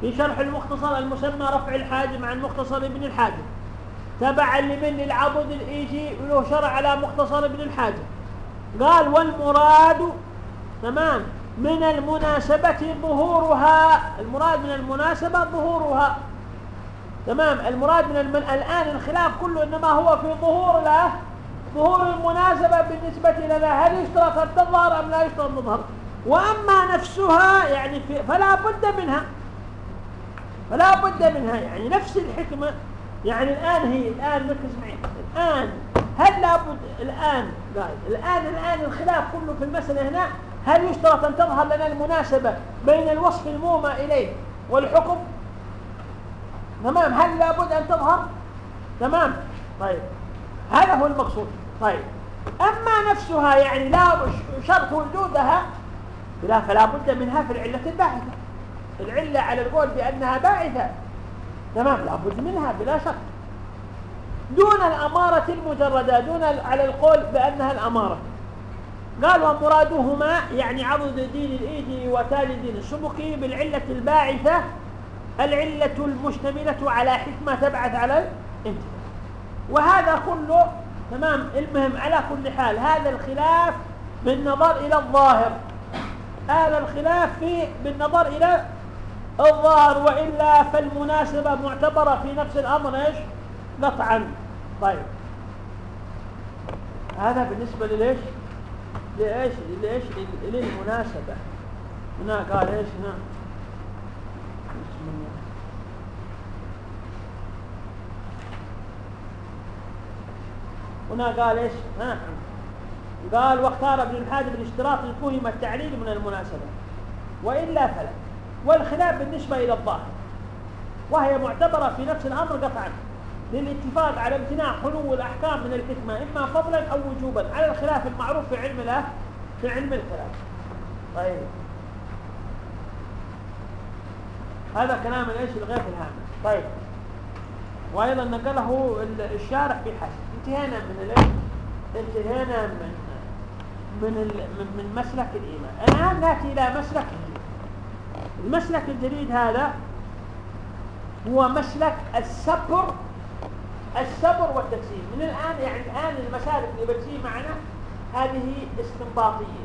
في شرح المختصر المسمى رفع الحاجم عن مختصر ابن الحاجم. تبعا لمن العبد الإيجي له شرع على مختصر ابن الحاجم. قال والمراد تمام من المناسبة ظهورها. المراد من المناسبة ظهورها. تمام المراد من. الآن الخلاف كله إنما هو في ظهور له ظهور المناسبة بالنسبة لنا هل يشترط أن تظهر أم لا يشترط أن تظهر وأما نفسها يعني. فلا بد منها. فلا بد منها. يعني نفس الحكمة يعني الآن هي الآن مركز معي الآن هل لابد الآن قال الآن الآن الخلاف كله في المسألة هنا هل يشترط أن تظهر لنا المناسبة بين الوصف المومى إليه والحكم؟ تمام. هل لابد أن تظهر؟ تمام. طيب. هذا هو المقصود. طيب. أما نفسها يعني لا شرط وجودها لا فلا بد منها في العلة الباحثة العلة على القول بأنها باعثة. تمام؟ لابد منها بلا شك دون الأمارة المجردة دون على القول بأنها الأمارة. قال ومرادهما يعني عضد دين الإيدي وتالي دين السبكي بالعلة الباعثة العلة المشتملة على حكمة تبعث على الانتفاع. وهذا كله تمام؟ المهم على كل حال هذا الخلاف بالنظر إلى الظاهر. هذا الخلاف في بالنظر إلى الظاهر وإلا فالمناسبة معتبرة في نفس الأمر إيش؟ قطعا طيب. هذا بالنسبة لليش لإيش؟ لإيش؟ للمناسبة. هنا قال إيش؟ هنا. هنا قال إيش؟ ها؟ قال واختار ابن الحاج بالاشتراط الفهم التعليل من المناسبة. وإلا فلا. والخلاف بالنسبة إلى الظاهر. وهي معتبرة في نفس الأمر قطعا. للاتفاق على امتناع حلو الأحكام من الحكمة إما فضلا أو وجوبا. على الخلاف المعروف في علم الله في علم الخلاف. طيب. هذا كلام إيش؟ الغيث الهامة. طيب. وأيضا نقله الشارح في حسن انتهينا من الايه انتهينا من من من مسلك الإيمان. الآن نأتي إلى مسلك جديد المسلك الجديد هذا هو مسلك الصبر الصبر والتكسير من الآن يعني الآن المسالك اللي بتجي معنا هذه استنباطية.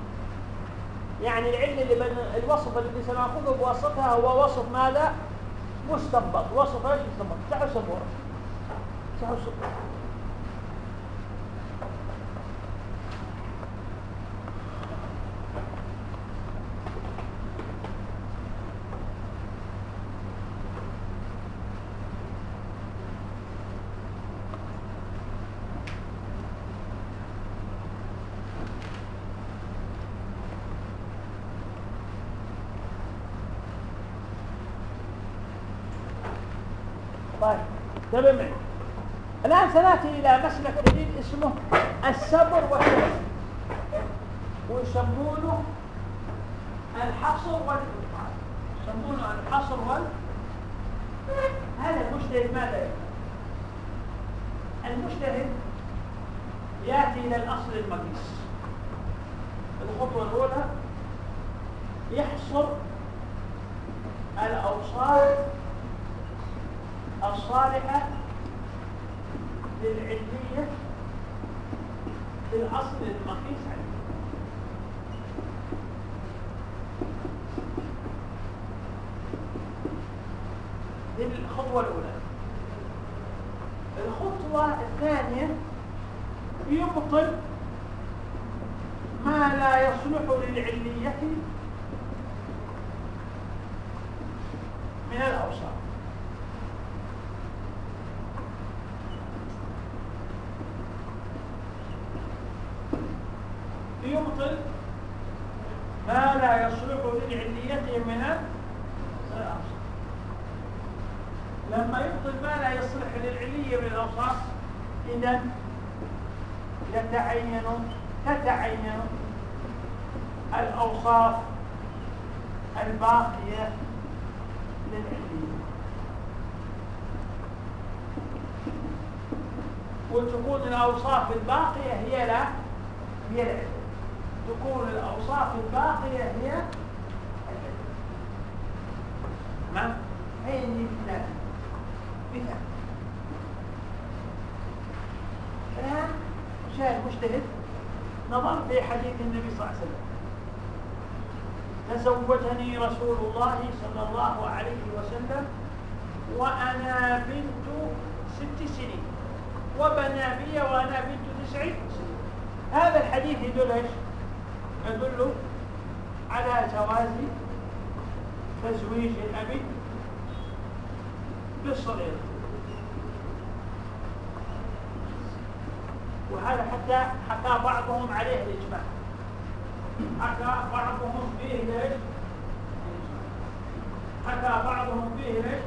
يعني العلة اللي بن الوصف الذي سنأخذه بوسطها هو وصف ماذا؟ مستنبط. وصف إيش مستنبط؟ صح الصبور صح الصبور انتبه معي الآن سنأتي إلى مسلك جديد اسمه السبر والتوسل ويسمونه الحصر والإبطال يسمونه الحصر وال هذا المجتهد ماذا يفعل؟ المجتهد يأتي إلى الأصل المقيس. الخطوة الأولى يحصر الأوصاف الصالحة للعلمية الأصل المقيس عليه. دي الخطوة الأولى. الخطوة الثانية يبطل ما لا يصلح للعلمية من الأوصاف يبطل ما لا يصلح للعلية من الأوصاف لما يبطل ما لا يصلح للعلية من الأوصاف إذا يتعين تتعين الأوصاف الباقية للعلية وتكون الأوصاف الباقية هي لا هي العلم تكون الأوصاف الباقية هي العلم تمام؟ هي مثال مثال الآن شاهد مجتهد نظر في حديث النبي صلى الله عليه وسلم. تزوجني رسول الله صلى الله عليه وسلم وأنا بنت ست سنين. وبنى بي وأنا بنت تسع سنين هذا الحديث يدل إيش؟ يدل على جواز تزويج الأب بالصغير وهذا حتى حكى بعضهم عليه الإجماع حكى بعضهم فيه ليش؟ حكى بعضهم فيه ليش؟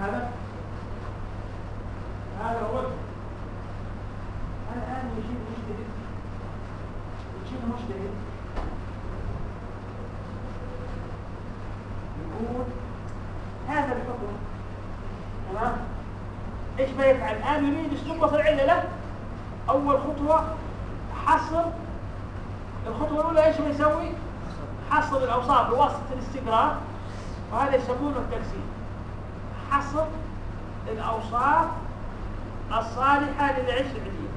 هذا هذا هو الآن يجيب مجتهد يجيب مجتهد يقول هذا الحكم تمام إيش بيفعل الآن يريد يستنبط العلة له. أول خطوة حصر. الخطوة الأولى إيش بيسوي حصر الأوصاف بواسطه الاستقراء وهذا يسمونه التجسيد حصر الأوصاف الصالحة للعيش العليه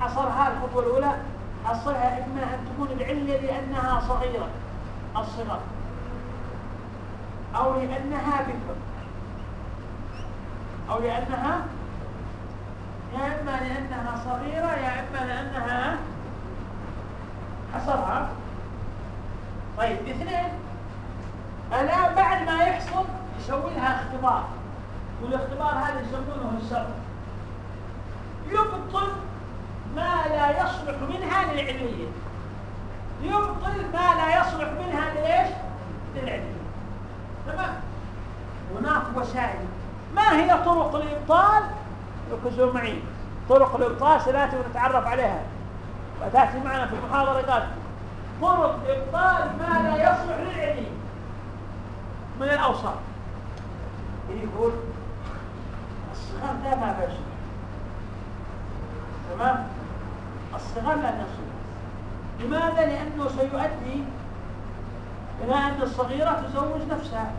حصرها الخطوة الأولى حصرها إما أن تكون العلة لأنها صغيرة الصغر أو لأنها بكر أو لأنها يا إما لأنها صغيرة يا إما لأنها حصرها. طيب اثنين. الآن بعد ما يحصل يسوي لها اختبار. والاختبار هذا يسمونه السر يبطل ما لا يصلح منها للعلمية. يبطل ما لا يصلح منها لإيش؟ للعلمية. تمام؟ هناك وسائل. ما هي طرق الإبطال؟ ركزوا معي. طرق الإبطال سنأتي ونتعرف عليها. وتأتي معنا في المحاضرة قال طرق إبطال ما لا يصلح للعلم من الأوصاف. يقول الصغار لا ما بيصلح. تمام؟ الصغار لا يصلح. لماذا؟ لأنه سيؤدي إلى أن الصغيرة تزوج نفسها.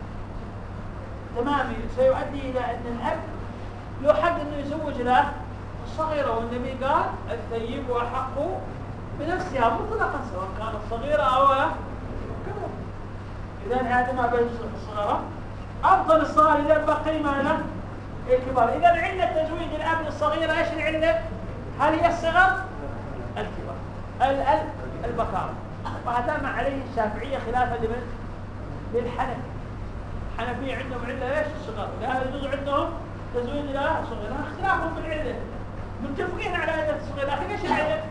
تمام؟ سيؤدي إلى أن الأب له حق أنه يزوج له الصغيرة والنبي قال الثيب أحق بنفسها مطلقا سواء كانت صغيرة أو كبيرة. إذا هذا ما بيصلح الصغيرة. أفضل الصغار إذا بقي ما له الكبار. إذا علة تزويج الأب للصغيرة إيش العلة؟ هل هي الصغر؟ الكبار. البكارة وهذا ما عليه الشافعية خلافا لمن؟ للحنفي. الحنفية عندهم علة إيش؟ الصغر لهذا يجوز عندهم تزويج لا صغير اختلافهم في العلة متفقين على علة الصغير لكن إيش العلة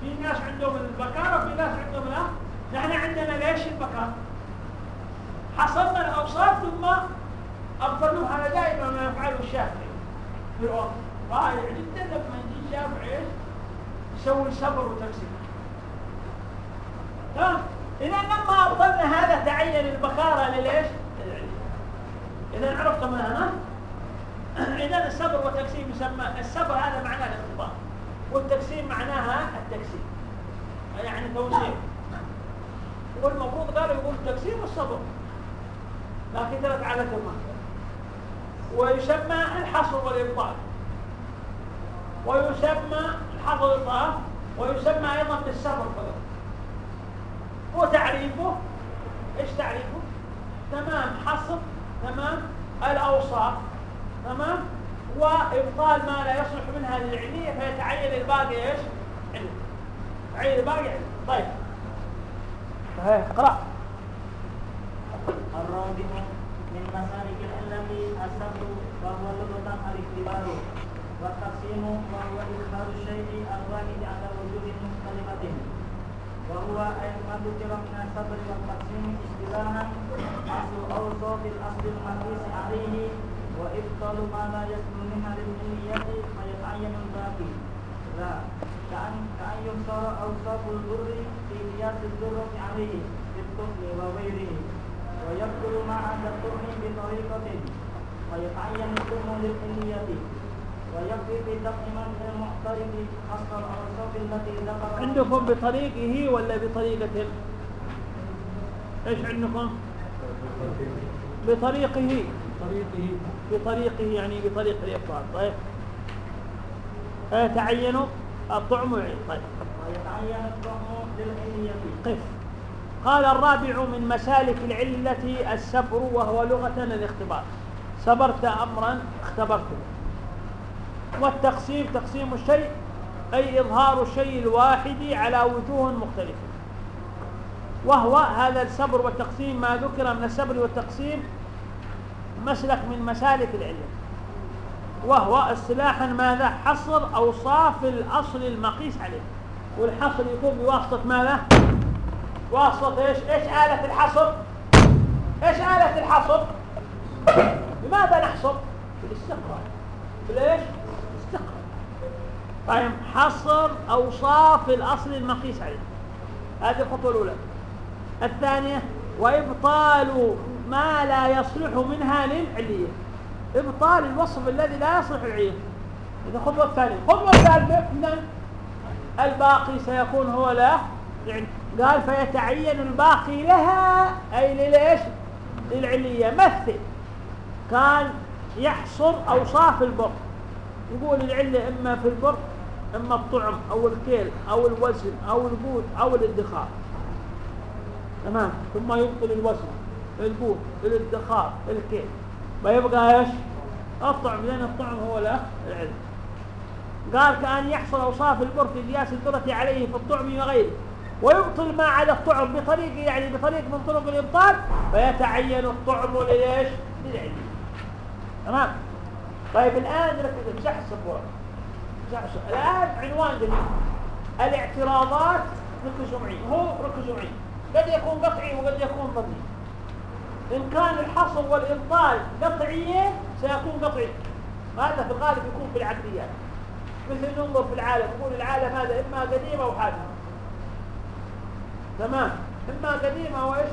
في ناس عندهم البكارة وفي ناس عندهم لا. نحن عندنا ليش البكارة حصلنا الأوصاف ثم افضلوا هذا دائما ما يفعله الشافعي. في الوقت رائع جدا لما يجي الشافعي يسوي صبر وتقسيم تمام اذا لما أفضلنا هذا تعين البكاره لليش إذا عرفت من هنا إذا الصبر والتقسيم يسمى الصبر هذا معناه الاختبار والتقسيم معناها التقسيم. يعني توزيع. والمفروض قالوا يقول التقسيم والصبر. لكن ثلاث على كمان ويسمى الحصر والإبطال. ويسمى الحصر والإبطال ويسمى أيضا بالصبر فقط وتعريفه إيش تعريفه؟ تمام حصر تمام الأوصاف. تمام؟ وابطال ما لا يصلح من هذه العليه فيتعين الباقي إيش؟ علم. تعين الباقي علم. طيب. اقرأ. الرابع من مسالك العلم السبب وهو لغة الاختبار والتقسيم وهو إدخال الشيء الواحد على وجوه مختلفة. وهو ما ذكر من الصبر والتقسيم اصطلاحا أصل اوصاف الأصل المقيس عليه وابطال ما لا يصل منها للعلية فيتعين الباقي لا كأن كأن يختار أوصاف البر في قياس الذرة عليه في الطفل وغيره ويبطل ما عدا الطعم بطريقة ويتعين الطعم للعلية ويكفي في من المعترض حصر الأوصاف التي ذكرها عندكم بطريقه ولا بطريقة؟ إيش عندكم؟ بطريقه. طريقه بطريقه يعني بطريق الإفطار طيب. آه تعينوا الطعم طيب. ويتعين الطعم للعلية قف. قال الرابع من مسالك العلة السبر وهو لغة الاختبار صبرت أمرا اختبرته. والتقسيم تقسيم الشيء أي إظهار الشيء الواحد على وجوه مختلفة. وهو هذا الصبر والتقسيم ما ذكر من الصبر والتقسيم مسلك من مسالك العلم وهو اصطلاحا ماذا؟ حصر أوصاف الأصل المقيس عليه. والحصر يكون بواسطة ماذا؟ واسطة إيش؟ إيش آلة الحصر؟ إيش آلة الحصر؟ بماذا نحصر؟ بالاستقراء بالايش استقرأ طيب حصر أوصاف الأصل المقيس عليه. هذه الخطوة الأولى. الثانية وإبطال ما لا يصلح منها للعلية. إبطال الوصف الذي لا يصلح العلية هذه الخطوة الثانية الخطوة الثالثة الباقي سيكون هو لا. يعني قال فيتعين الباقي لها. أي لليش للعلية. مثل كان يحصر أوصاف البر. يقول العلة إما في البر إما الطعم أو الكيل أو الوزن أو القوت أو الادخار. تمام؟ ثم يبطل الوزن. القوت الادخار الكيل ما يبقى إيش؟ الطعم لأن الطعم هو لا العلم. قال كأن يحصل أوصاف البر في قياس الذرة عليه في الطعم وغيره. ويبطل ما عدا الطعم بطريق يعني بطريق من طرق الإبطال فيتعين الطعم ليش للعلم. تمام؟ طيب الآن ركز امسح السبورة الآن عنوان جديد. الاعتراضات ركزوا معي. هو ركزوا معي. قد يكون قطعي وقد يكون ظني إن كان الحصر والإبطال قطعيين سيكون قطعي هذا في الغالب يكون في العقليات مثل ننظر في العالم يقول العالم هذا إما قديم أو حادث تمام؟ إما قديم أو إيش؟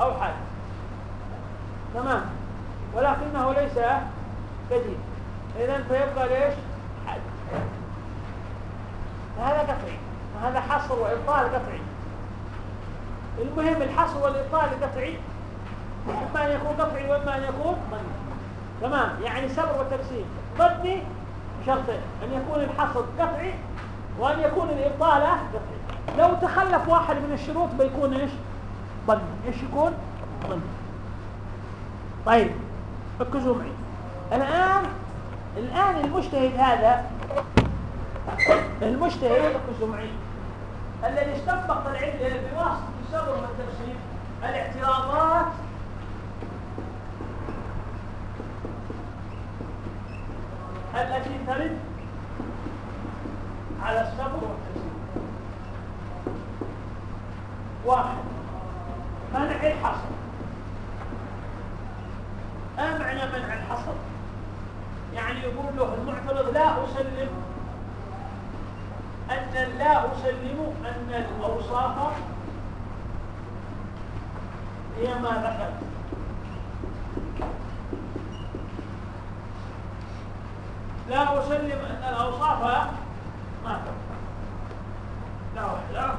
أو حادث تمام؟ ولكنه ليس قديم. إذا فيبقى ليش؟ حادث هذا قطعي هذا حصر وإبطال قطعي المهم الحصر والإبطال قطعي إما أن يكون قطعي وإما أن يكون ظني تمام؟ يعني صبر وتقسيم. ظني شرطين. أن يكون الحصر قطعي وأن يكون الإبطال قطعي. لو تخلف واحد من الشروط بيكون إيش؟ ظني إيش يكون؟ ظني طيب ركزوا معي. الآن الآن المجتهد هذا المجتهد ركزوا معي. الذي استنبط العلم بواسطة الصبر والتفسير الاعتراضات التي ترد على الصبر والتفسير واحد. منع الحصر؟ ما معنى منع الحصر؟ يعني يقول له المعترض لا أسلم. أن لا أسلم أن الأوصاف هي ما ذكرت. لا أسلم أن الأوصاف ما لا لا.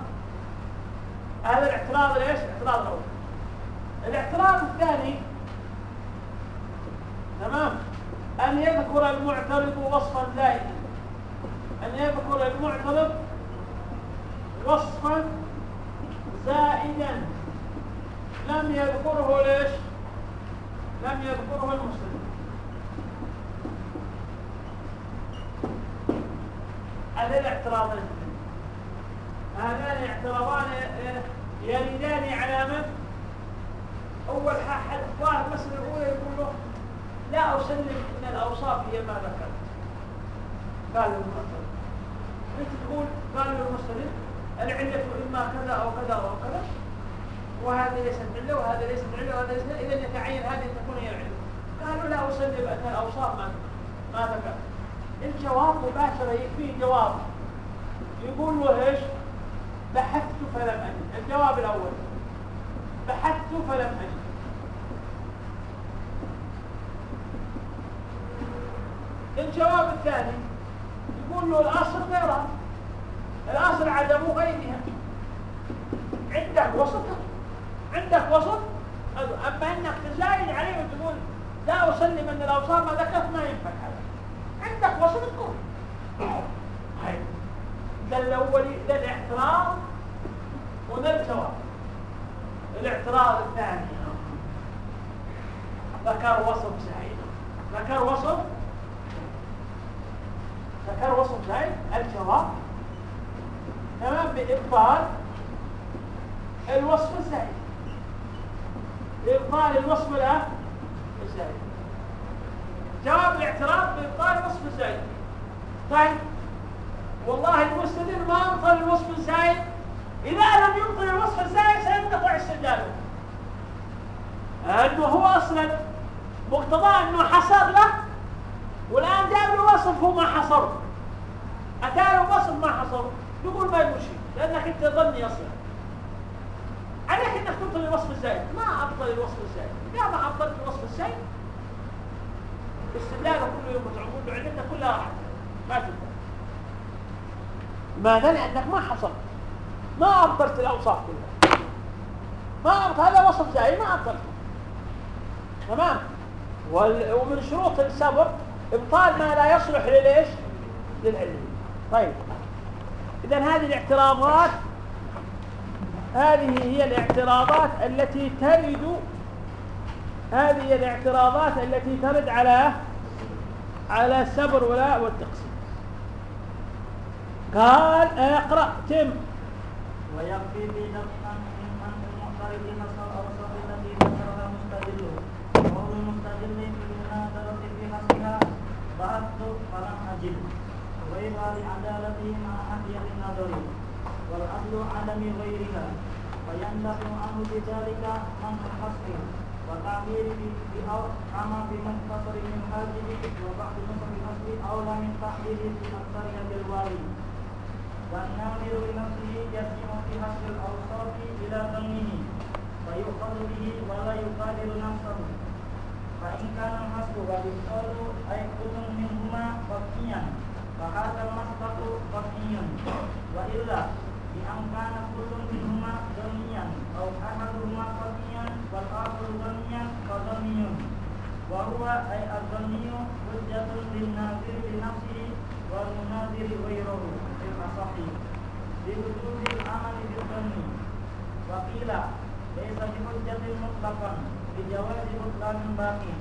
هذا الاعتراض ليش؟ الاعتراض الأول الاعتراض الثاني تمام؟ أن يذكر المعترض وصفا زائدا أن يذكر المعترض وصفا زائدا. لم يذكره ليش؟ لم يذكره المسلم. هذا الاعتراض هذان اعتراضان يريدان على من؟ أول حاجة الظاهر المساله الاولى يقول له لا أسلم ان الأوصاف هي ما ذكرت. قال المسلم أنت تقول قال المسلم العلة إما كذا أو كذا أو كذا وهذه ليست عله وهذا ليست عله وهذا ليست اذا يتعين هذه تكون هي العلة. قالوا لا أسلم أن الأوصاف ما ما ذكرت. الجواب مباشرة يكفيه جواب. يقول له إيش؟ بحثت فلم أجد. الجواب الأول. بحثت فلم أجد. الجواب الثاني يقول له الأصل غيرها الأصل عدم غيرها. عندك وسط؟ عندك وسط؟ أما أنك تزايد عليه وتقول لا أسلم أن الأوصاف ما ذكرت ما ينفع هذا. عندك وسط تكون ده الأولي ده الاعتراض وده الجواب الاعتراض الثاني. ذكر وصف زايد ذكر وصف؟ ذكر وصف زايد الجواب. تمام بإبطال الوصف الزايد بإبطال الوصف الزايد جواب الاعتراض بإبطال الوصف الزايد. طيب والله المستدل ما أبطل الوصف الزايد. إذا لم يبطل الوصف الزائد سينقطع استدلاله. لأنه هو أصلا مقتضاه أنه حصر له والآن جاب له وصف هو ما حصر. أتى له وصف ما حصر. يقول ما يقول شيء لأنك أنت ظني أصلا. عليك أنك تبطل الوصف الزائد ما أبطل الوصف الزائد إذا ما أبطلت الوصف الزائد استدلاله كله يوم تعمل له علتك كلها راحت. ما تبطل ماذا؟ لأنك ما حصلت. ما أبطلت الأوصاف كلها. ما أبطل هذا وصف زائد ما أبطلته تمام؟ ومن شروط السبر إبطال ما لا يصلح للإيش؟ للعلم. طيب. إذا هذه الاعتراضات هذه هي الاعتراضات التي ترد هذه الاعتراضات التي ترد على على السبر ولا والتقسيم قال اقرأ تم. ويكفي في دفعا من أن المعترض نص الأوصاف التي ذكرها المستدل وقول المستدل في المناظرة في نصها بحثت فلم أجد. غير لعدالته مع ناحية النظر والأصل عدم غيرها. فيندفع عنه بذلك من الحصر وتعبير بأو كما في مختصر من هذه وبعض نصف الأصل أولى من تعبير في أكثرها بالوالي والنامر لنفسه يسمع في حسب الأوصاف إلى ظنه فيؤخذ به ولا يقادر نفسه. فإن كان الحسب والإبطال أي كل منهما قطعيا فهذا المسبق قطعي وإلا بأن كان كل منهما ظنيا أو أحدهما قطعيا والآخر ظنيا فظني وهو أي الظني حجة للناظر لنفسه والمناظر غيره. الأصح بوجود العمل بالظن. وقيل ليس بحجة مطلقا بجواز بطلان باقي.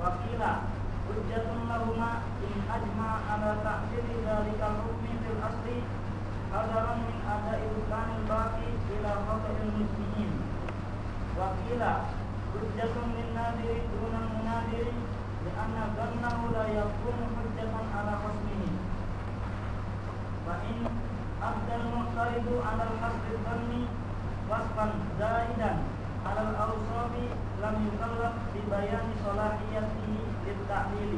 وقيل حجة لهما إن أجمع على تعبير ذلك الحكم في الأصل حذرا من أداء بطلان الباقي إلى خطأ المسلمين. وقيل حجة للنادر دون المنادر لأن ظنه لا يكون حجة على خصمه فإن أبدى المعترض على الحسب الظني وصفا زائدا على الأوصاف لم يكلف ببيان صلاحيته للتعليل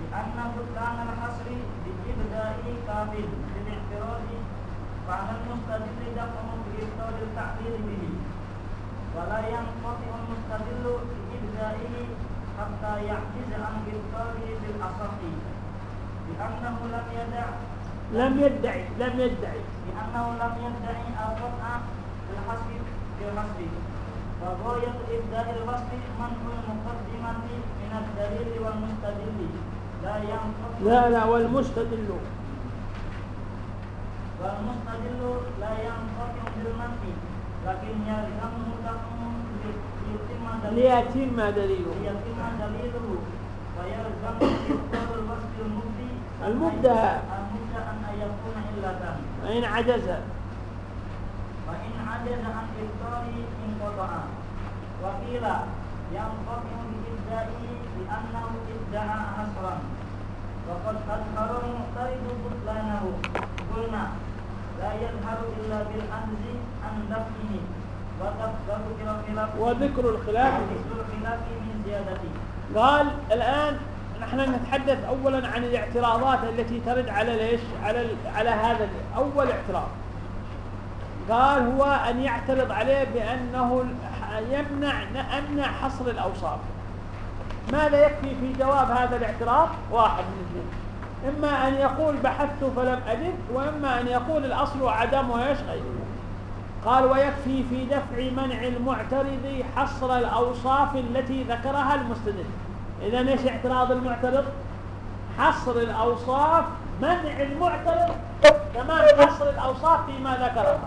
لأن بطلان الحصر بإبداء كافل للاعتراض فعلى المستدل دفعه بإبطال التعليل به ولا ينقطع المستدل بإبدائه حتى يعجز عن إبطاله بالأصح لأنه لم يدع. لم يدعي لم يدعي. لأنه لم يدعي القطع في الحسب في الحسب وغاية إبداء الفصل منع المقدمة من الدليل والمستدل. لا ينقطع. لا لا والمستدل. والمستدل لا ينقطع بالمنع. لكن دفع ليتم دليله. ليتم دليله. ليتم دليله. ويلزم إبطال الوصف المبدي المبدأ. المبدأ أن يكون علة فإن عجز. وإن عجز عن إبطاله انقطع وقيل ينقطع بإبدائه لأنه ادعى نصرا وقد أظهر المعترض بطلانه. إلا بالأنز عن وذكر الخلاف. من زيادته. قال الآن نحن نتحدث أولا عن الاعتراضات التي ترد على ليش؟ على ال- على هذا أول اعتراض. قال هو أن يعترض عليه بأنه يمنع أمنع حصر الأوصاف. ماذا يكفي في جواب هذا الاعتراض؟ واحد من اثنين. إما أن يقول بحثت فلم أجد وإما أن يقول الأصل عدم غيره قال ويكفي في دفع منع المعترض حصر الأوصاف التي ذكرها المستدل إذا إيش اعتراض المعترض؟ حصر الأوصاف منع المعترض. تمام حصر الأوصاف فيما ذكرها.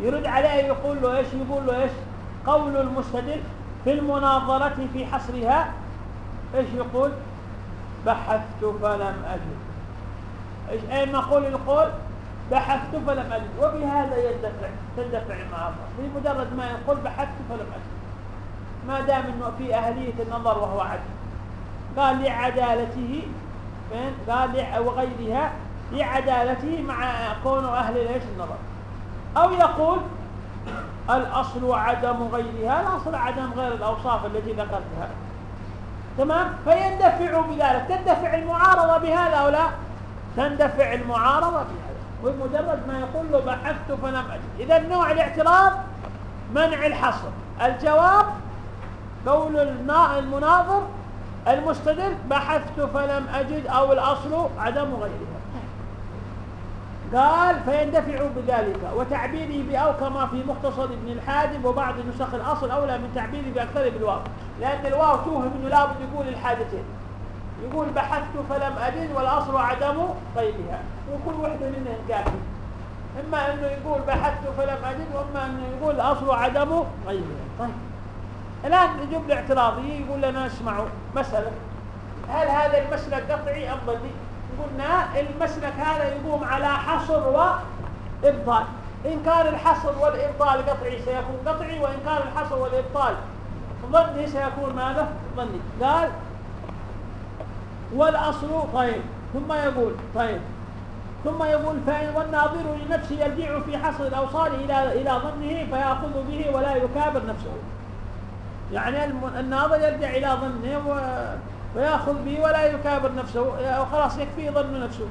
يرد عليه يقول له إيش؟ يقول له إيش؟ قول المستدل في المناظرة في حصرها. إيش يقول؟ بحثت فلم أجد. إيش اين نقول القول بحثت فلم أجد. وبهذا يدفع تدفع المعارضة بمجرد ما يقول بحثت فلم أجد. ما دام إنه في أهلية النظر وهو عدل. قال لعدالته قال وغيرها لعدالته مع كون أهل ليش النظر. أو يقول الأصل عدم غيرها الأصل عدم غير الأوصاف التي ذكرتها. تمام؟ فيندفع بذلك. تندفع المعارضة بهذا أو لا؟ تندفع المعارضة بهذا. وبمجرد ما يقول له بحثت فلم أجد. إذا نوع الاعتراض منع الحصر. الجواب قول المناظر المستدل بحثت فلم أجد أو الأصل عدم غيرها قال فيندفع بذلك وتعبيره بأو كما في مختصر ابن الحاجب وبعض نسخ الأصل أولى من تعبيره بأكثر بالواو. لأن الواو توهم أنه لابد يقول الحاجتين. يقول بحثت فلم أجد والأصل عدم غيرها وكل وحدة منهم كافي إما أنه يقول بحثت فلم أجد وإما أنه يقول الأصل عدم غيرها طيب. الآن يجيب الاعتراضي يقول لنا اسمعوا مسألة. هل هذا المسلك قطعي أم ظني قلنا المسلك هذا يقوم على حصر وإبطال. إن كان الحصر والإبطال قطعي سيكون قطعي وإن كان الحصر والإبطال ظني سيكون ماذا؟ ظني. قال والأصل طيب. ثم يقول طيب. ثم يقول فإن والناظر لنفسه يرجع في حصر الأوصال إلى إلى ظنه فيأخذ به ولا يكابر نفسه. يعني الناظر يرجع إلى ظنه ويأخذ به ولا يكابر نفسه وخلاص يكفي ظن نفسه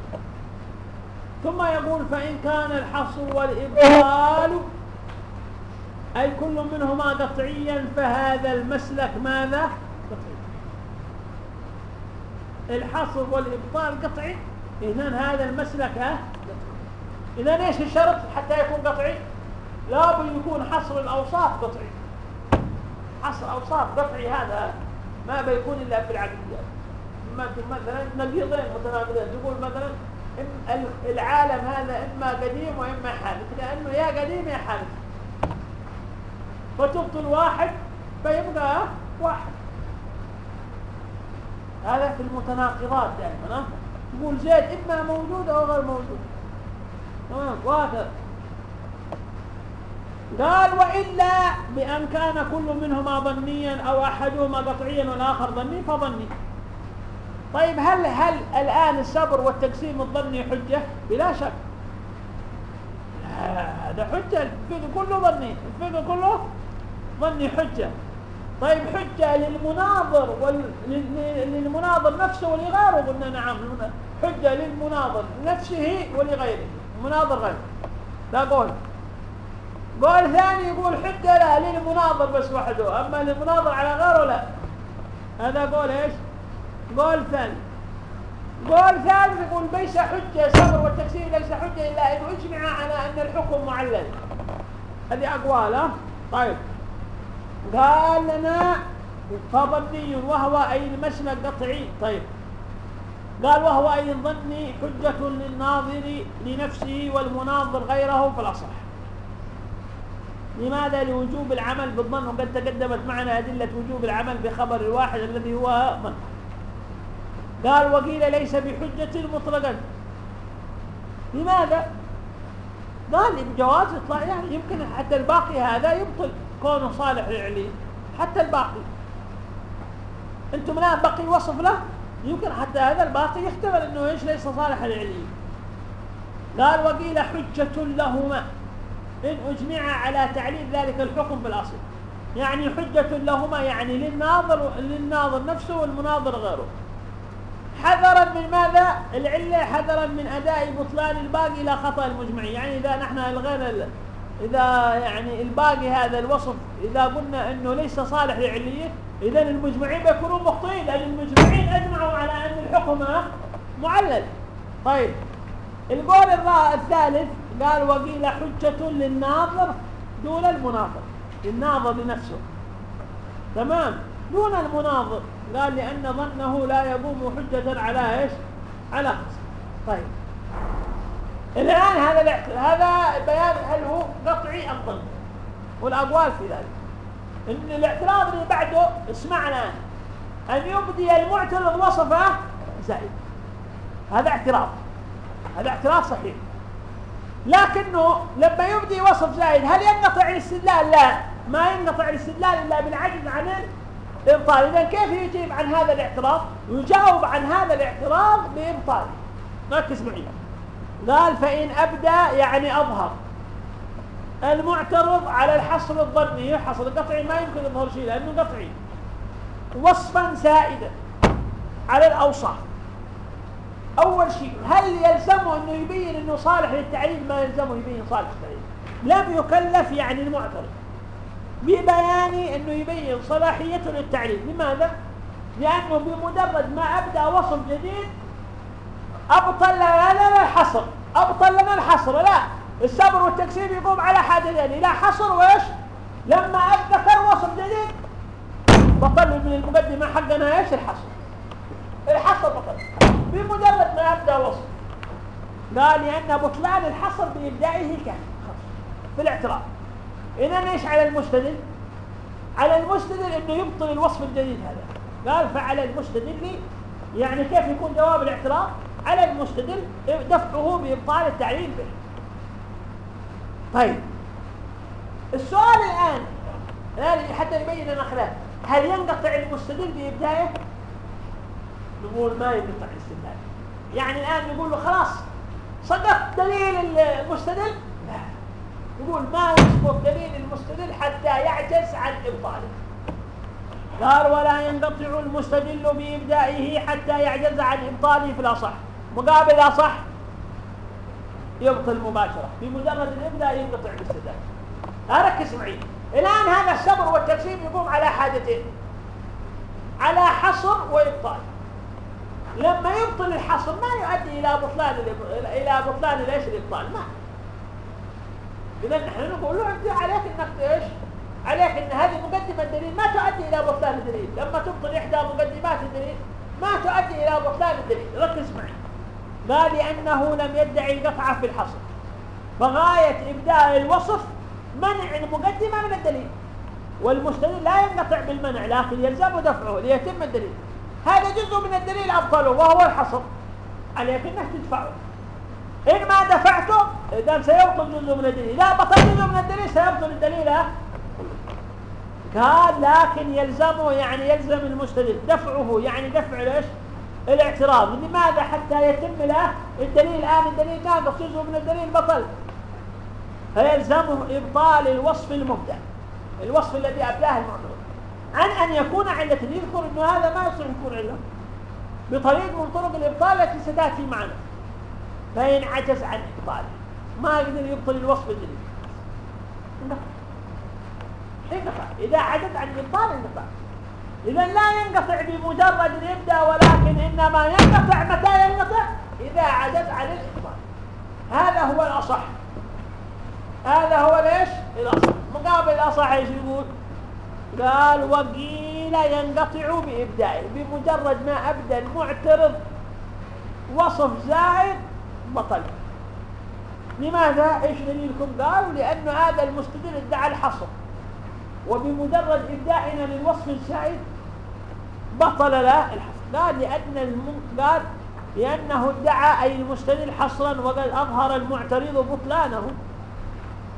ثم يقول فإن كان الحصر والإبطال أي كل منهما قطعيا فهذا المسلك ماذا؟ قطعي الحصر والإبطال قطعي إذن هذا المسلك ها؟ إذن إيش الشرط حتى يكون قطعي؟ لابد يكون حصر الأوصاف قطعي حصر أوصاف قطعي هذا ما بيكون إلا ما مثلا نقيضين متناقضين. تقول مثلا العالم هذا إما قديم وإما حادث لأنه يا قديم يا حادث. فتبطل واحد فيبقى واحد. هذا في المتناقضات دائما؟ تقول زيد إما موجود أو غير موجود. تمام؟ وهكذا قال وإلا بأن كان كل منهما ظنيا أو أحدهما قطعيا والآخر ظني فظني. طيب هل هل الآن الصبر والتقسيم الظني حجة؟ بلا شك. هذا حجة. الفقه كله ظني. الفقه كله ظني حجة. طيب حجة للمناظر للمناظر نفسه ولغيره. قلنا نعم حجة للمناظر نفسه ولغيره. المناظر غيره لا قول. قول ثاني يقول حجة لا للمناظر بس وحده. أما للمناظر على غيره لا. هذا قول إيش؟ قول ثاني. قول ثالث يقول ليس حجة صبر والتفسير ليس حجة إلا إن أجمع على أن الحكم معلل. هذه أقواله طيب. قال لنا فظني وهو أي المسلك قطعي. طيب. قال وهو أي ظني حجة للناظر لنفسه والمناظر غيره في الأصح لماذا لوجوب العمل بالظن؟ وقد تقدمت معنا أدلة وجوب العمل بخبر الواحد الذي هو ظن قال وقيل ليس بحجة مطلقا. لماذا؟ قال بجواز إطلاق يعني يمكن حتى الباقي هذا يبطل كونه صالح للعلي. حتى الباقي. أنتم الآن بقي وصف له؟ يمكن حتى هذا الباقي يحتمل إنه إيش؟ ليس صالح للعلي. قال وقيل حجة لهما. إن أجمع على تعليل ذلك الحكم بالأصل يعني حجة لهما يعني للناظر للناظر نفسه والمناظر غيره. حذرا من ماذا؟ العلة حذرا من أداء بطلان الباقي إلى خطأ المجمع يعني إذا نحن الغير إذا يعني الباقي هذا الوصف إذا قلنا أنه ليس صالح لعلية إذا المجمعين بيكونوا مخطئين لأن المجمعين أجمعوا على أن الحكم معلل. طيب القول الثالث قال وقيل حجة للناظر دون المناظر. الناظر لنفسه. تمام؟ دون المناظر. قال لأن ظنه لا يقوم حجة على إيش؟ على خصم طيب. الآن هذا هذا بيان هل هو قطعي أم ظني والأقوال في ذلك. إن الاعتراض اللي بعده اسمع الآن. أن يبدي المعترض وصفه زائد. هذا اعتراض. هذا اعتراض صحيح. لكنه لما يبدي وصف زائد هل ينقطع الاستدلال؟ لا. ما ينقطع الاستدلال إلا بالعجز عن الإبطال إذا كيف يجيب عن هذا الاعتراض؟ يجاوب عن هذا الاعتراض بإبطال ركز معي. قال فإن أبدى يعني أظهر. المعترض على الحصر الظني الحصر القطعي ما يمكن يظهر شيء لأنه قطعي. وصفا سائدا على الأوصاف. أول شيء هل يلزمه أنه يبين أنه صالح للتعليل ما يلزمه يبين صالح للتعليل لم يكلف يعني المعترض ببيان أنه يبين صلاحيته للتعليل لماذا؟ لأنه بمجرد ما أبدأ وصف جديد أبطل لنا الحصر أبطل لنا الحصر لا. الصبر والتكسير يقوم على حاجتين لا حصر وإيش؟ لما أذكر وصف جديد بطل من المقدمة حقنا إيش؟ الحصر. الحصر بطل. بمجرد ما يبدأ وصف قال لأن بطلان الحصر بإبدائه كان. في الاعتراف. إذا إيش على المستدل؟ على المستدل أنه يبطل الوصف الجديد هذا. قال فعلى المستدل يعني كيف يكون جواب الاعتراف؟ على المستدل دفعه بإبطال التعليل به. طيب. السؤال الآن الآن حتى يبين لنا خلاف هل ينقطع المستدل بإبدائه نقول ما ينقطع الاستدلال يعني الآن نقول له خلاص سقط دليل المستدل؟ لا. يقول ما يسقط دليل المستدل حتى يعجز عن إبطاله. قال ولا ينقطع المستدل بإبدائه حتى يعجز عن إبطاله في الأصح. مقابل الأصح يبطل مباشرة. بمجرد الإبداء ينقطع الاستدلال. أركز معي. الآن هذا الصبر والتقسيم يقوم على حاجتين على حصر وإبطال. لما يبطل الحصر ما يؤدي إلى بطلان إلى بطلان إيش الابطال ما. اذا نحن نقول له أنت عليك إنك إيش؟ عليك إن هذه مقدمة الدليل ما تؤدي إلى بطلان الدليل. لما تبطل إحدى مقدمات الدليل ما تؤدي إلى بطلان الدليل. ركز معي. قال لأنه لم يدعي القطعه في الحصر. فغايه ابداء الوصف منع المقدمة من الدليل. والمستدل لا ينقطع بالمنع لكن يلزم دفعه ليتم الدليل. هذا جزء من الدليل أبطله وهو الحصر. عليك أنك تدفعه. إن ما دفعته إذا سيبطل جزء من الدليل. إذا بطل جزء من الدليل سيبطل الدليل. قال لكن يلزمه يعني يلزم المستدل دفعه. يعني دفع ليش؟ الاعتراض. لماذا؟ حتى يتم له الدليل. الآن الدليل ناقص جزء من الدليل بطل. فيلزمه إبطال الوصف المبدأ. الوصف الذي أبداه المعترض. عن أن يكون علة يذكر أنه هذا ما يصلح يكون علة بطريق من طرق الإبطال التي ستأتي معنا. فإن عجز عن إبطاله ما يقدر يبطل الوصف الجديد انقطع إذا عجز عن الإبطال انقطع إذا لا ينقطع بمجرد الإبداء ولكن إنما ينقطع متى ينقطع؟ إذا عجز عن الإخبار هذا هو الأصح. هذا هو ليش؟ الأصح. مقابل الأصح إيش يقول؟ قال وقيل ينقطع بإبدائه بمجرد ما أبدى المعترض وصف زائد بطل. لماذا؟ إيش دليلكم؟ قالوا لأن هذا المستدل ادعى الحصر. وبمجرد إبدائنا للوصف الزائد بطل لا الحصر. قال لأن الم... قال لأنه ادعى أي المستدل حصرا وقد أظهر المعترض بطلانه.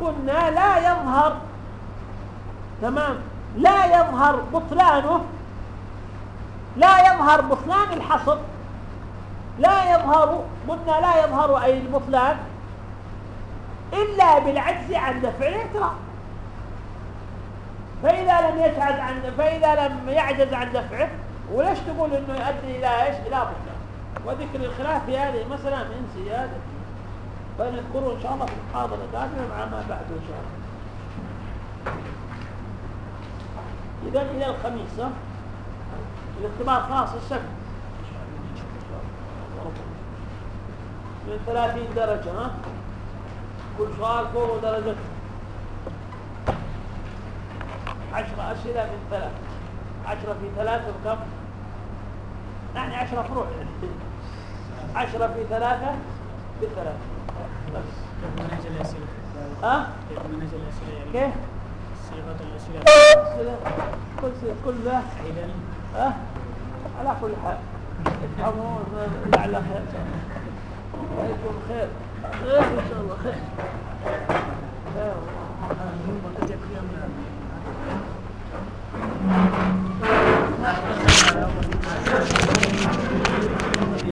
قلنا لا يظهر. تمام؟ لا يظهر بطلانه لا يظهر بطلان الحصر لا يظهر قلنا لا يظهر أي البطلان إلا بالعجز عن دفع الاعتراض فإذا لم يجعز عن فإذا لم يعجز عن دفعه وليش تقول إنه يؤدي إلى إيش؟ إلى بطلان؟ وذكر الخلاف في هذه مثلا من زيادة. فنذكره إن شاء الله في المحاضرة القادمة مع ما بعده إن شاء الله. اذا إلى الخميس الاختبار خلاص السبت من 30 درجة ها؟ كل سؤال فوق درجته عشرة أسئلة من ثلاث عشرة في ثلاثة وكم يعني عشرة فروع. عشرة في ثلاثة بثلاثة. بس منهج الأسئلة؟ ها؟ كيف منهج الأسئلة يعني؟ كيف؟ صيغة الإسلام كل ذاك حين على كل حال. افهمون لعل خير. عليكم خير. خير إن شاء الله. خير. خير Thank you.